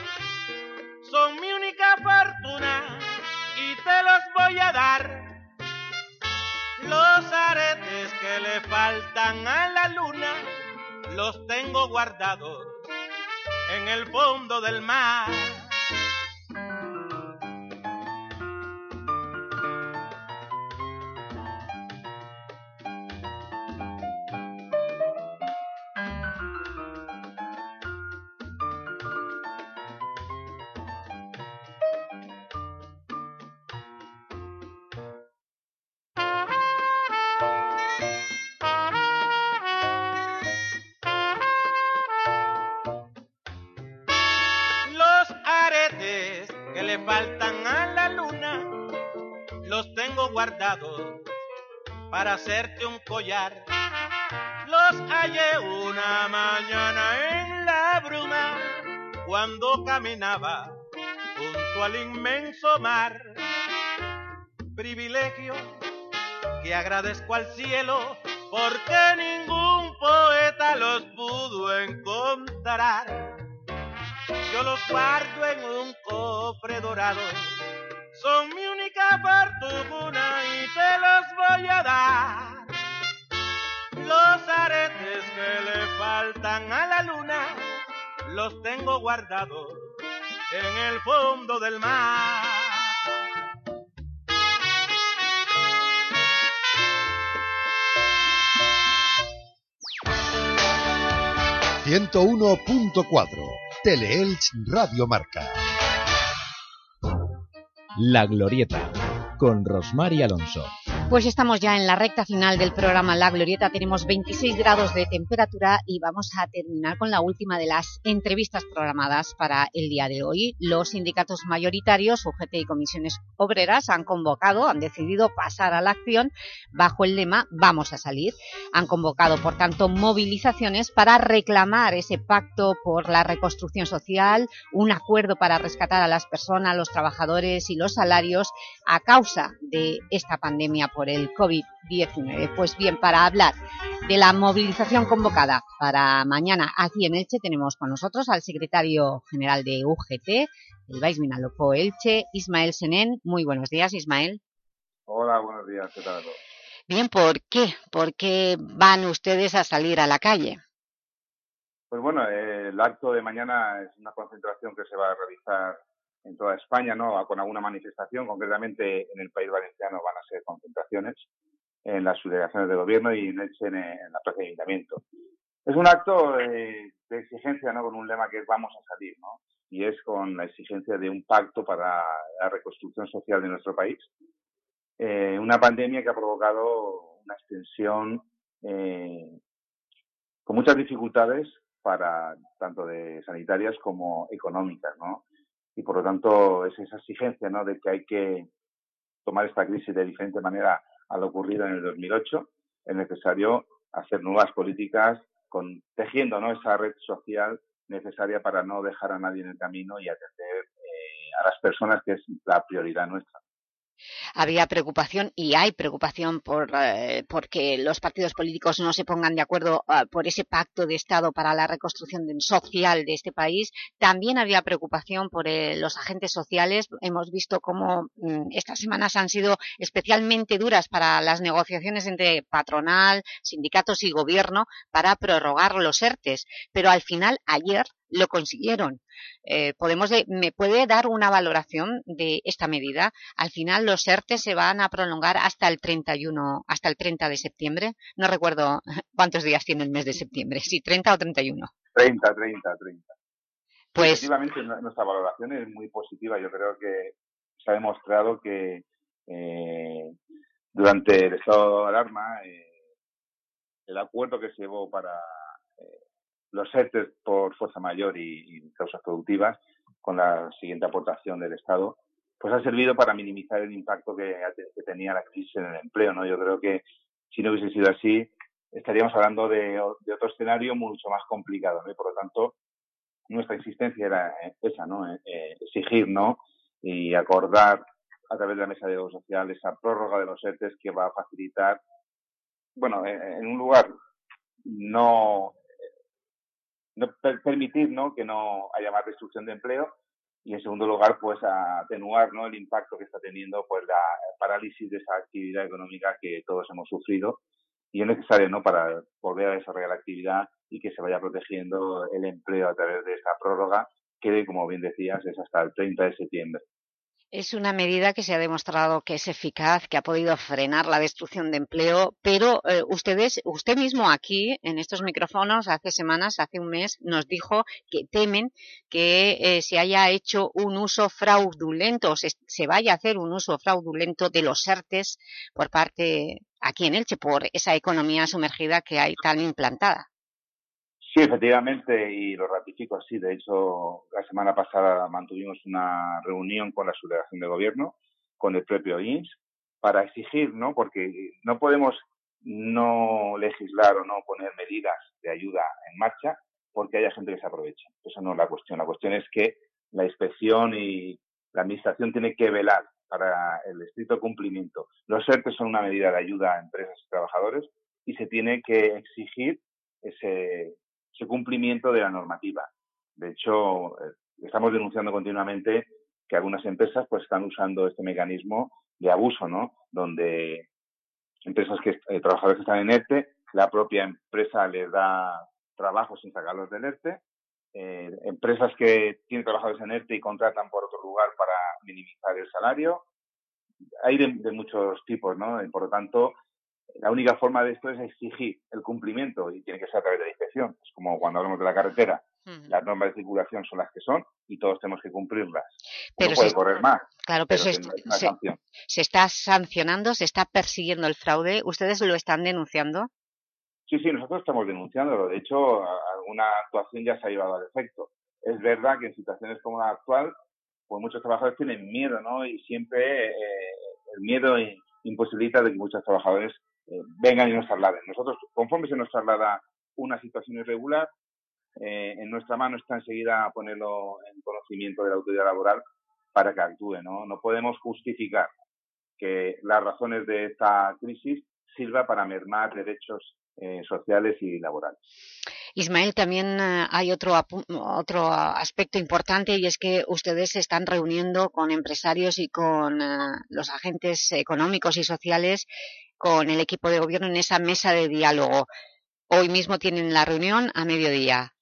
son mi única fortuna y te los voy a dar. Los aretes que le faltan a la luna los tengo guardados en el fondo del mar. Hacerte un collar. Los hallé una mañana en la bruma cuando caminaba junto al inmenso mar. Privilegio que agradezco al cielo porque ningún poeta los pudo encontrar. Yo los guardo en un cofre dorado, son mi única fortuna te los voy a dar. Los aretes que le faltan a la luna, los tengo guardados en el fondo del mar. 101.4 Teleelch Radio Marca. La Glorieta con Rosmar y Alonso. Pues estamos ya en la recta final del programa La Glorieta, tenemos 26 grados de temperatura y vamos a terminar con la última de las entrevistas programadas para el día de hoy. Los sindicatos mayoritarios, UGT y comisiones obreras, han convocado, han decidido pasar a la acción bajo el lema Vamos a salir. Han convocado, por tanto, movilizaciones para reclamar ese pacto por la reconstrucción social, un acuerdo para rescatar a las personas, los trabajadores y los salarios a causa de esta pandemia por el COVID-19. Pues bien, para hablar de la movilización convocada para mañana aquí en Elche tenemos con nosotros al secretario general de UGT, el Vais Minalopo Elche, Ismael Senén. Muy buenos días, Ismael. Hola, buenos días, ¿qué tal a todos? Bien, ¿por qué? ¿Por qué van ustedes a salir a la calle? Pues bueno, eh, el acto de mañana es una concentración que se va a realizar en toda España, ¿no? Con alguna manifestación, concretamente en el País Valenciano van a ser concentraciones en las delegaciones de gobierno y en, la Plaza de Ayuntamiento. Es un acto de, de, exigencia, ¿no? Con un lema que es vamos a salir, ¿no? Y es con la exigencia de un pacto para la reconstrucción social de nuestro país. Eh, una pandemia que ha provocado una extensión eh, con muchas dificultades para tanto de sanitarias como económicas, ¿no? Y por lo tanto es esa exigencia ¿no? de que hay que tomar esta crisis de diferente manera a lo ocurrido en el 2008. Es necesario hacer nuevas políticas con, tejiendo ¿no? esa red social necesaria para no dejar a nadie en el camino y atender eh, a las personas, que es la prioridad nuestra había preocupación y hay preocupación por eh, porque los partidos políticos no se pongan de acuerdo uh, por ese pacto de Estado para la reconstrucción social de este país. También había preocupación por eh, los agentes sociales. Hemos visto cómo mm, estas semanas han sido especialmente duras para las negociaciones entre patronal, sindicatos y gobierno para prorrogar los ERTES. Pero al final, ayer, lo consiguieron. Eh, podemos ¿Me puede dar una valoración de esta medida? Al final los ERTE se van a prolongar hasta el 31, hasta el 30 de septiembre. No recuerdo *laughs* cuántos días tiene el mes de septiembre, si 30 o 31. 30, 30, 30. Pues... Efectivamente, nuestra valoración es muy positiva. Yo creo que se ha demostrado que eh, durante el estado de alarma eh, el acuerdo que se llevó para los ERTE por fuerza mayor y, causas productivas, con la siguiente aportación del Estado, pues ha servido para minimizar el impacto que, tenía la crisis en el empleo. ¿no? Yo creo que si no hubiese sido así, estaríamos hablando de, otro escenario mucho más complicado. ¿no? Y por lo tanto, nuestra existencia era esa, ¿no? Eh, eh, exigir ¿no? y acordar a través de la mesa de diálogo social esa prórroga de los ERTE que va a facilitar, bueno, en un lugar no no, permitir ¿no? que no haya más destrucción de empleo y en segundo lugar pues atenuar ¿no? el impacto que está teniendo pues la parálisis de esa actividad económica que todos hemos sufrido y es necesario ¿no? para volver a desarrollar la actividad y que se vaya protegiendo el empleo a través de esta prórroga que como bien decías es hasta el 30 de septiembre. Es una medida que se ha demostrado que es eficaz, que ha podido frenar la destrucción de empleo, pero eh, ustedes, usted mismo aquí, en estos micrófonos, hace semanas, hace un mes, nos dijo que temen que eh, se haya hecho un uso fraudulento, se, se vaya a hacer un uso fraudulento de los ERTES por parte aquí en Elche, por esa economía sumergida que hay tan implantada. Sí, efectivamente, y lo ratifico así. De hecho, la semana pasada mantuvimos una reunión con la subdelegación de gobierno, con el propio INS, para exigir, ¿no? Porque no podemos no legislar o no poner medidas de ayuda en marcha porque haya gente que se aproveche. Esa no es la cuestión. La cuestión es que la inspección y la administración tiene que velar para el estricto cumplimiento. Los ERTE son una medida de ayuda a empresas y trabajadores y se tiene que exigir ese, ese cumplimiento de la normativa. De hecho, eh, estamos denunciando continuamente que algunas empresas pues están usando este mecanismo de abuso, ¿no? Donde empresas que eh, trabajadores que están en ERTE, la propia empresa les da trabajo sin sacarlos del ERTE, eh, empresas que tienen trabajadores en ERTE y contratan por otro lugar para minimizar el salario. Hay de, muchos tipos, ¿no? Y por lo tanto, la única forma de esto es exigir el cumplimiento y tiene que ser a través de la inspección. Es como cuando hablamos de la carretera. Las normas de circulación son las que son y todos tenemos que cumplirlas. Pero no puede correr más. Claro, pero, se, se, está sancionando, se está persiguiendo el fraude. ¿Ustedes lo están denunciando? Sí, sí, nosotros estamos denunciándolo. De hecho, alguna actuación ya se ha llevado al efecto. Es verdad que en situaciones como la actual, pues muchos trabajadores tienen miedo, ¿no? Y siempre eh, el miedo imposibilita de que muchos trabajadores eh, vengan y nos trasladen. Nosotros, conforme se nos traslada una situación irregular, eh, en nuestra mano está enseguida ponerlo en conocimiento de la autoridad laboral para que actúe, ¿no? No podemos justificar que las razones de esta crisis sirva para mermar derechos eh, sociales y laborales. Ismael, también eh, hay otro, otro aspecto importante y es que ustedes se están reuniendo con empresarios y con los agentes económicos y sociales con el equipo de gobierno en esa mesa de diálogo. Hoy mismo tienen la reunión a mediodía.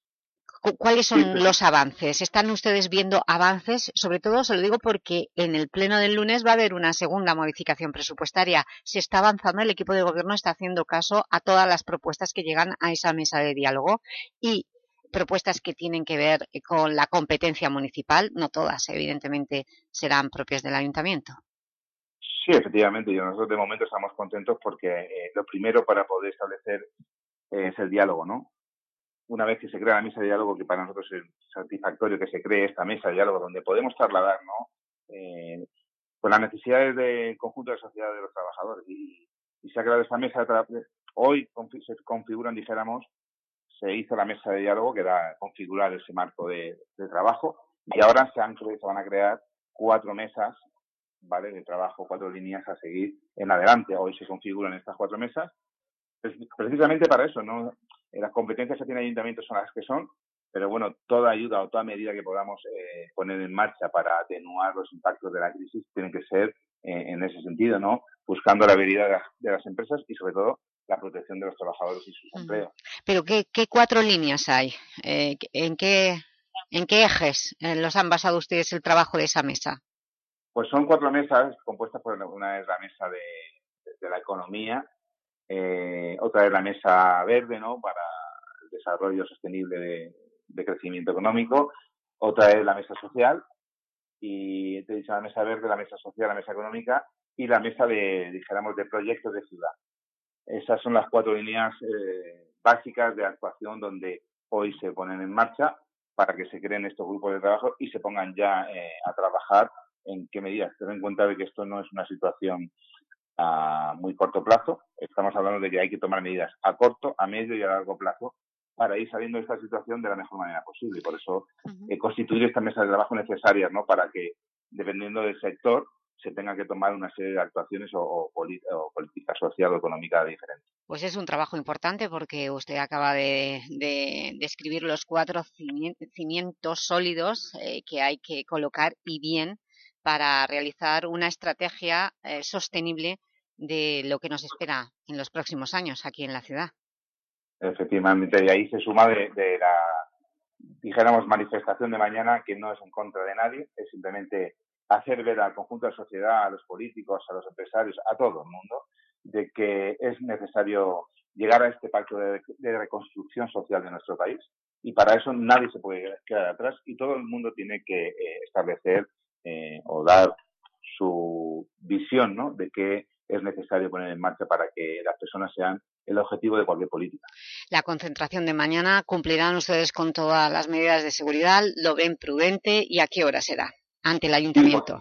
¿Cuáles son los avances? ¿Están ustedes viendo avances? Sobre todo, se lo digo porque en el pleno del lunes va a haber una segunda modificación presupuestaria. Se está avanzando, el equipo de gobierno está haciendo caso a todas las propuestas que llegan a esa mesa de diálogo y propuestas que tienen que ver con la competencia municipal, no todas, evidentemente, serán propias del ayuntamiento. Sí, efectivamente, y nosotros de momento estamos contentos porque eh, lo primero para poder establecer es el diálogo, ¿no? una vez que se crea la mesa de diálogo, que para nosotros es satisfactorio que se cree esta mesa de diálogo donde podemos trasladar ¿no? Eh, pues las necesidades del conjunto de sociedad de los trabajadores. Y, se ha creado esta mesa, hoy se configuran, dijéramos, se hizo la mesa de diálogo que era configurar ese marco de, trabajo y ahora se, han, se van a crear cuatro mesas ¿vale? de trabajo, cuatro líneas a seguir en adelante. Hoy se configuran estas cuatro mesas precisamente para eso, ¿no? Eh, las competencias que tiene el ayuntamiento son las que son, pero bueno, toda ayuda o toda medida que podamos eh, poner en marcha para atenuar los impactos de la crisis tiene que ser eh, en ese sentido, ¿no? Buscando la habilidad de, las empresas y sobre todo la protección de los trabajadores y sus empleos. Pero ¿qué, qué cuatro líneas hay? ¿En qué en qué ejes los han basado ustedes el trabajo de esa mesa? Pues son cuatro mesas compuestas por una es la mesa de la economía, eh, otra es la mesa verde, ¿no? Para el desarrollo sostenible de, crecimiento económico. Otra es la mesa social. Y te he dicho la mesa verde, la mesa social, la mesa económica y la mesa de, dijéramos, de proyectos de ciudad. Esas son las cuatro líneas eh, básicas de actuación donde hoy se ponen en marcha para que se creen estos grupos de trabajo y se pongan ya eh, a trabajar en qué medidas. Ten en cuenta de que esto no es una situación a muy corto plazo. Estamos hablando de que hay que tomar medidas a corto, a medio y a largo plazo para ir saliendo de esta situación de la mejor manera posible. Por eso eh, constituir esta mesa de trabajo necesaria, ¿no? Para que, dependiendo del sector, se tenga que tomar una serie de actuaciones o, política social o económica diferente. Pues es un trabajo importante porque usted acaba de, describir los cuatro cimientos sólidos eh, que hay que colocar y bien para realizar una estrategia eh, sostenible de lo que nos espera en los próximos años aquí en la ciudad. Efectivamente, y ahí se suma de, la, dijéramos, manifestación de mañana que no es en contra de nadie, es simplemente hacer ver al conjunto de la sociedad, a los políticos, a los empresarios, a todo el mundo, de que es necesario llegar a este pacto de, reconstrucción social de nuestro país y para eso nadie se puede quedar atrás y todo el mundo tiene que eh, establecer eh, o dar su visión ¿no? de qué es necesario poner en marcha para que las personas sean el objetivo de cualquier política. La concentración de mañana, ¿cumplirán ustedes con todas las medidas de seguridad? ¿Lo ven prudente? ¿Y a qué hora será? Ante el ayuntamiento.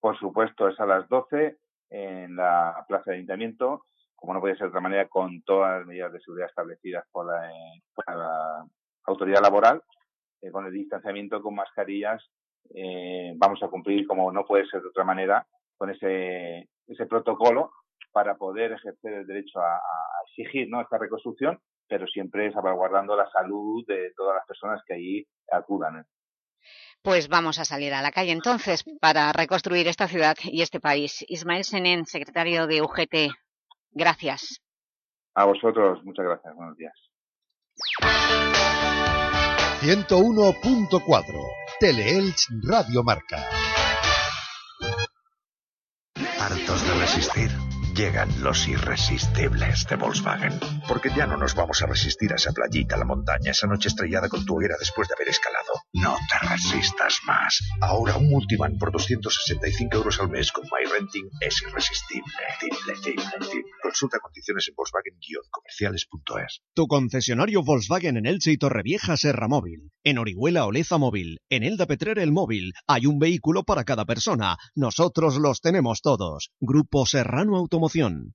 por, supuesto, es a las 12 en la plaza de ayuntamiento, como no puede ser de otra manera, con todas las medidas de seguridad establecidas por la, por la autoridad laboral, eh, con el distanciamiento, con mascarillas, eh, vamos a cumplir, como no puede ser de otra manera, con ese, ese protocolo para poder ejercer el derecho a, a exigir ¿no? esta reconstrucción, pero siempre salvaguardando la salud de todas las personas que allí acudan. Pues vamos a salir a la calle entonces para reconstruir esta ciudad y este país. Ismael Senén, secretario de UGT, gracias. A vosotros, muchas gracias. Buenos días. 101.4 Teleelch Radio Marca. Hartos de resistir llegan los irresistibles de Volkswagen. Porque ya no nos vamos a resistir a esa playita, a la montaña, esa noche estrellada con tu hoguera después de haber escalado. No te resistas más. Ahora un multivan por 265 euros al mes con MyRenting es irresistible. Consulta condiciones en Volkswagen-comerciales.es. Tu concesionario Volkswagen en Elche y Torrevieja Serra Móvil. En Orihuela Oleza Móvil. En Elda Petrer El Móvil. Hay un vehículo para cada persona. Nosotros los tenemos todos. Grupo Serrano Automoción.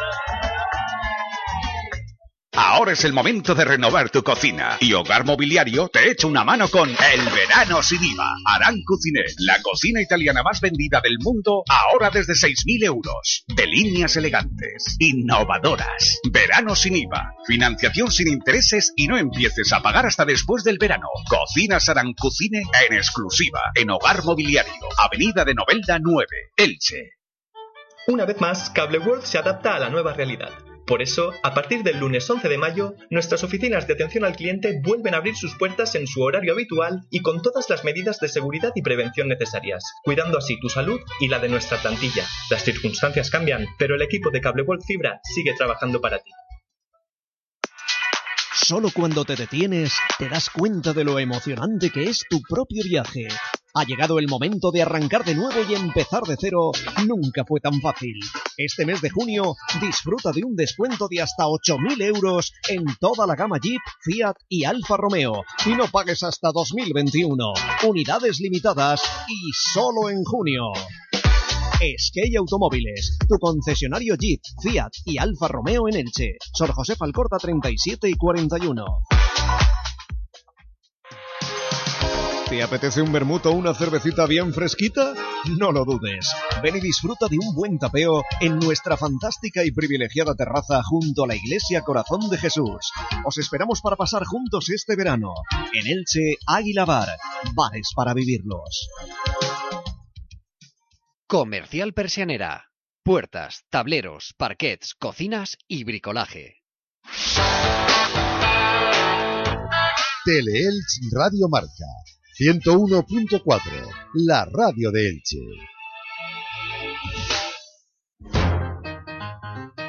Ahora es el momento de renovar tu cocina y Hogar Mobiliario te echa una mano con El Verano sin IVA. Cuciné, la cocina italiana más vendida del mundo, ahora desde 6.000 euros. De líneas elegantes, innovadoras. Verano sin IVA, financiación sin intereses y no empieces a pagar hasta después del verano. Cocinas Aran Cucine en exclusiva en Hogar Mobiliario, Avenida de Novelda 9, Elche. Una vez más, Cable World se adapta a la nueva realidad. Por eso, a partir del lunes 11 de mayo, nuestras oficinas de atención al cliente vuelven a abrir sus puertas en su horario habitual y con todas las medidas de seguridad y prevención necesarias, cuidando así tu salud y la de nuestra plantilla. Las circunstancias cambian, pero el equipo de Cable World Fibra sigue trabajando para ti. Solo cuando te detienes te das cuenta de lo emocionante que es tu propio viaje. Ha llegado el momento de arrancar de nuevo y empezar de cero. Nunca fue tan fácil. Este mes de junio disfruta de un descuento de hasta 8.000 euros en toda la gama Jeep, Fiat y Alfa Romeo. Y no pagues hasta 2021. Unidades limitadas y solo en junio. Skate Automóviles, tu concesionario Jeep, Fiat y Alfa Romeo en Elche. Sor José Falcorta 37 y 41. ¿Te apetece un vermut o una cervecita bien fresquita? No lo dudes. Ven y disfruta de un buen tapeo en nuestra fantástica y privilegiada terraza junto a la Iglesia Corazón de Jesús. Os esperamos para pasar juntos este verano. En Elche, Águila Bar. Bares para vivirlos. Comercial Persianera. Puertas, tableros, parquets, cocinas y bricolaje. Teleelch Radio Marca 101.4, la radio de Elche.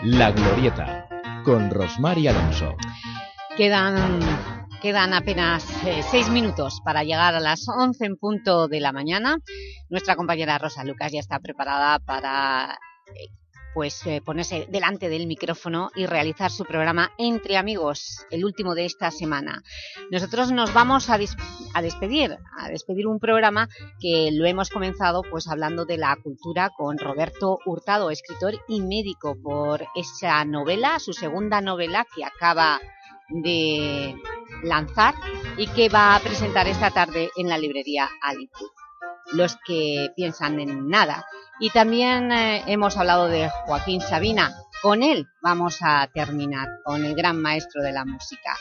La Glorieta, con Rosmar y Alonso. Quedan, quedan apenas eh, seis minutos para llegar a las 11 en punto de la mañana. Nuestra compañera Rosa Lucas ya está preparada para eh, pues eh, ponerse delante del micrófono y realizar su programa Entre Amigos, el último de esta semana. Nosotros nos vamos a, a, despedir, a despedir un programa que lo hemos comenzado pues hablando de la cultura con Roberto Hurtado, escritor y médico, por esa novela, su segunda novela que acaba de lanzar y que va a presentar esta tarde en la librería Alitud los que piensan en nada. Y también eh, hemos hablado de Joaquín Sabina, Con él vamos a terminar, con el gran maestro de la música.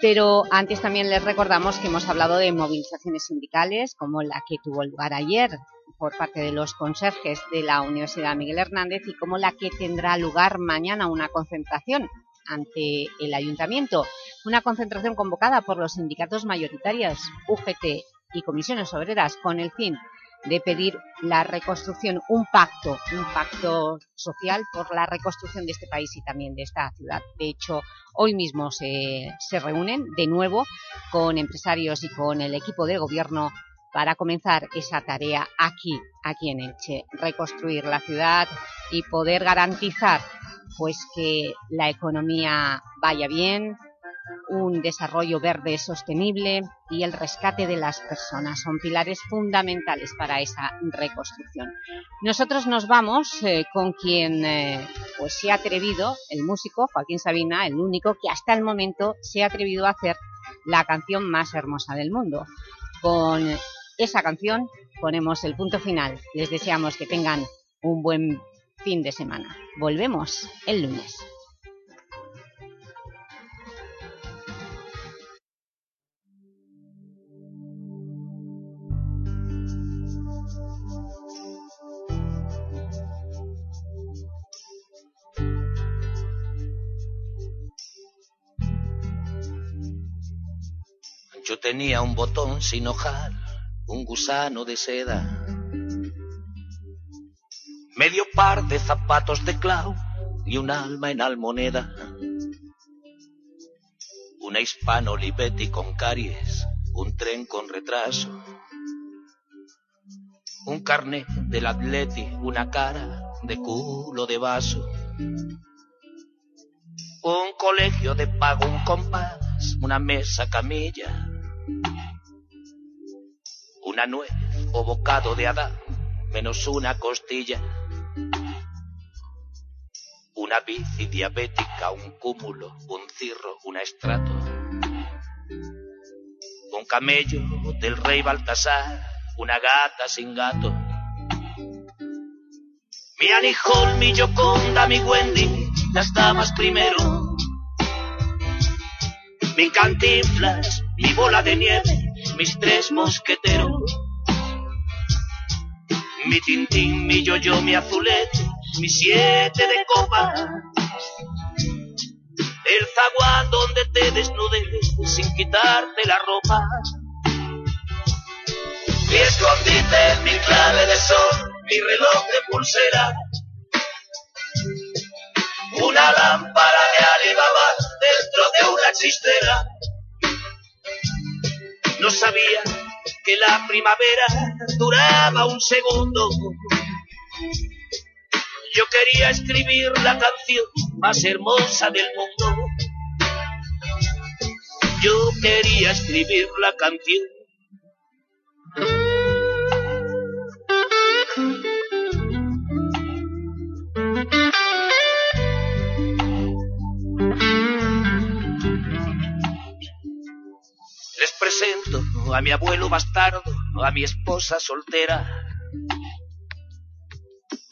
Pero antes también les recordamos que hemos hablado de movilizaciones sindicales, como la que tuvo lugar ayer por parte de los conserjes de la Universidad Miguel Hernández y como la que tendrá lugar mañana una concentración ante el Ayuntamiento. Una concentración convocada por los sindicatos mayoritarios UGT y comisiones obreras con el fin de pedir la reconstrucción, un pacto, un pacto social por la reconstrucción de este país y también de esta ciudad. De hecho, hoy mismo se, se reúnen de nuevo con empresarios y con el equipo de gobierno para comenzar esa tarea aquí, aquí en Elche, reconstruir la ciudad y poder garantizar pues que la economía vaya bien, un desarrollo verde sostenible y el rescate de las personas. Son pilares fundamentales para esa reconstrucción. Nosotros nos vamos eh, con quien eh, pues se ha atrevido, el músico Joaquín Sabina, el único que hasta el momento se ha atrevido a hacer la canción más hermosa del mundo. Con esa canción ponemos el punto final. Les deseamos que tengan un buen fin de semana. Volvemos el lunes. Yo tenía un botón sin hojar, un gusano de seda, medio par de zapatos de clau y un alma en almoneda. Una hispano Olivetti con caries, un tren con retraso, un carnet del atleti, una cara de culo de vaso, un colegio de pago, un compás, una mesa camilla, una nuez o bocado de Adán, menos una costilla. Una bici diabética, un cúmulo, un cirro, un estrato. Un camello del rey Baltasar, una gata sin gato. Mi Hall, mi Yoconda, mi Wendy, las damas primero. Mi cantinflas, mi bola de nieve, mis tres mosqueteros. Mi tintín, mi yo-yo, mi azulete, mi siete de copas. El zaguán donde te desnudes sin quitarte la ropa. Mi escondite, mi clave de sol, mi reloj de pulsera. Una lámpara de Alibaba dentro de una chistera. No sabía que la primavera duraba un segundo. Yo quería escribir la canción más hermosa del mundo. Yo quería escribir la canción. Presento a mi abuelo bastardo, a mi esposa soltera,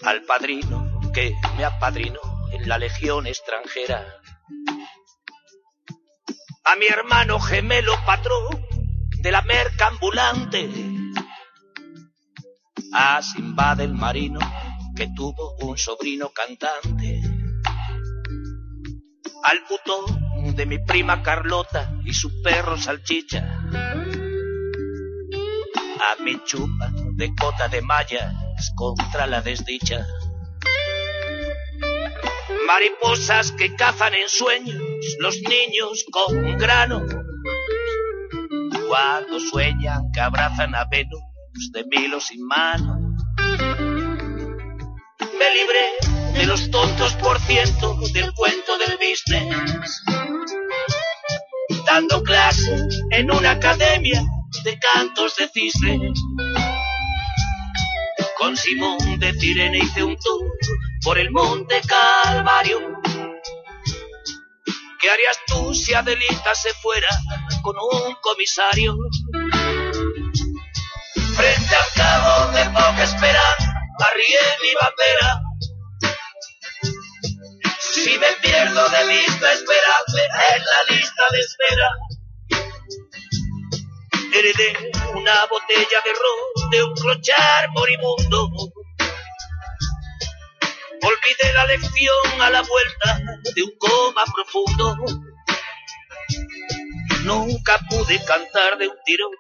al padrino que me apadrinó en la legión extranjera, a mi hermano gemelo patrón de la merca ambulante, a Simba del marino que tuvo un sobrino cantante, al puto de mi prima Carlota y su perro salchicha, a mi chupa de cota de mallas contra la desdicha. Mariposas que cazan en sueños los niños con grano. Cuando sueñan que abrazan a Venus de milo sin mano. Me libré de los tontos por ciento del cuento del business. Dando clases en una academia de cantos de cisne. Con Simón de Cirene hice un tour por el monte Calvario. ¿Qué harías tú si Adelita se fuera con un comisario? Frente al cabo de poca esperanza, arrié mi bandera. Si me pierdo de vista, esperadme en la lista de espera. Heredé una botella de ron de un clochar moribundo. Olvidé la lección a la vuelta de un coma profundo. Nunca pude cantar de un tirón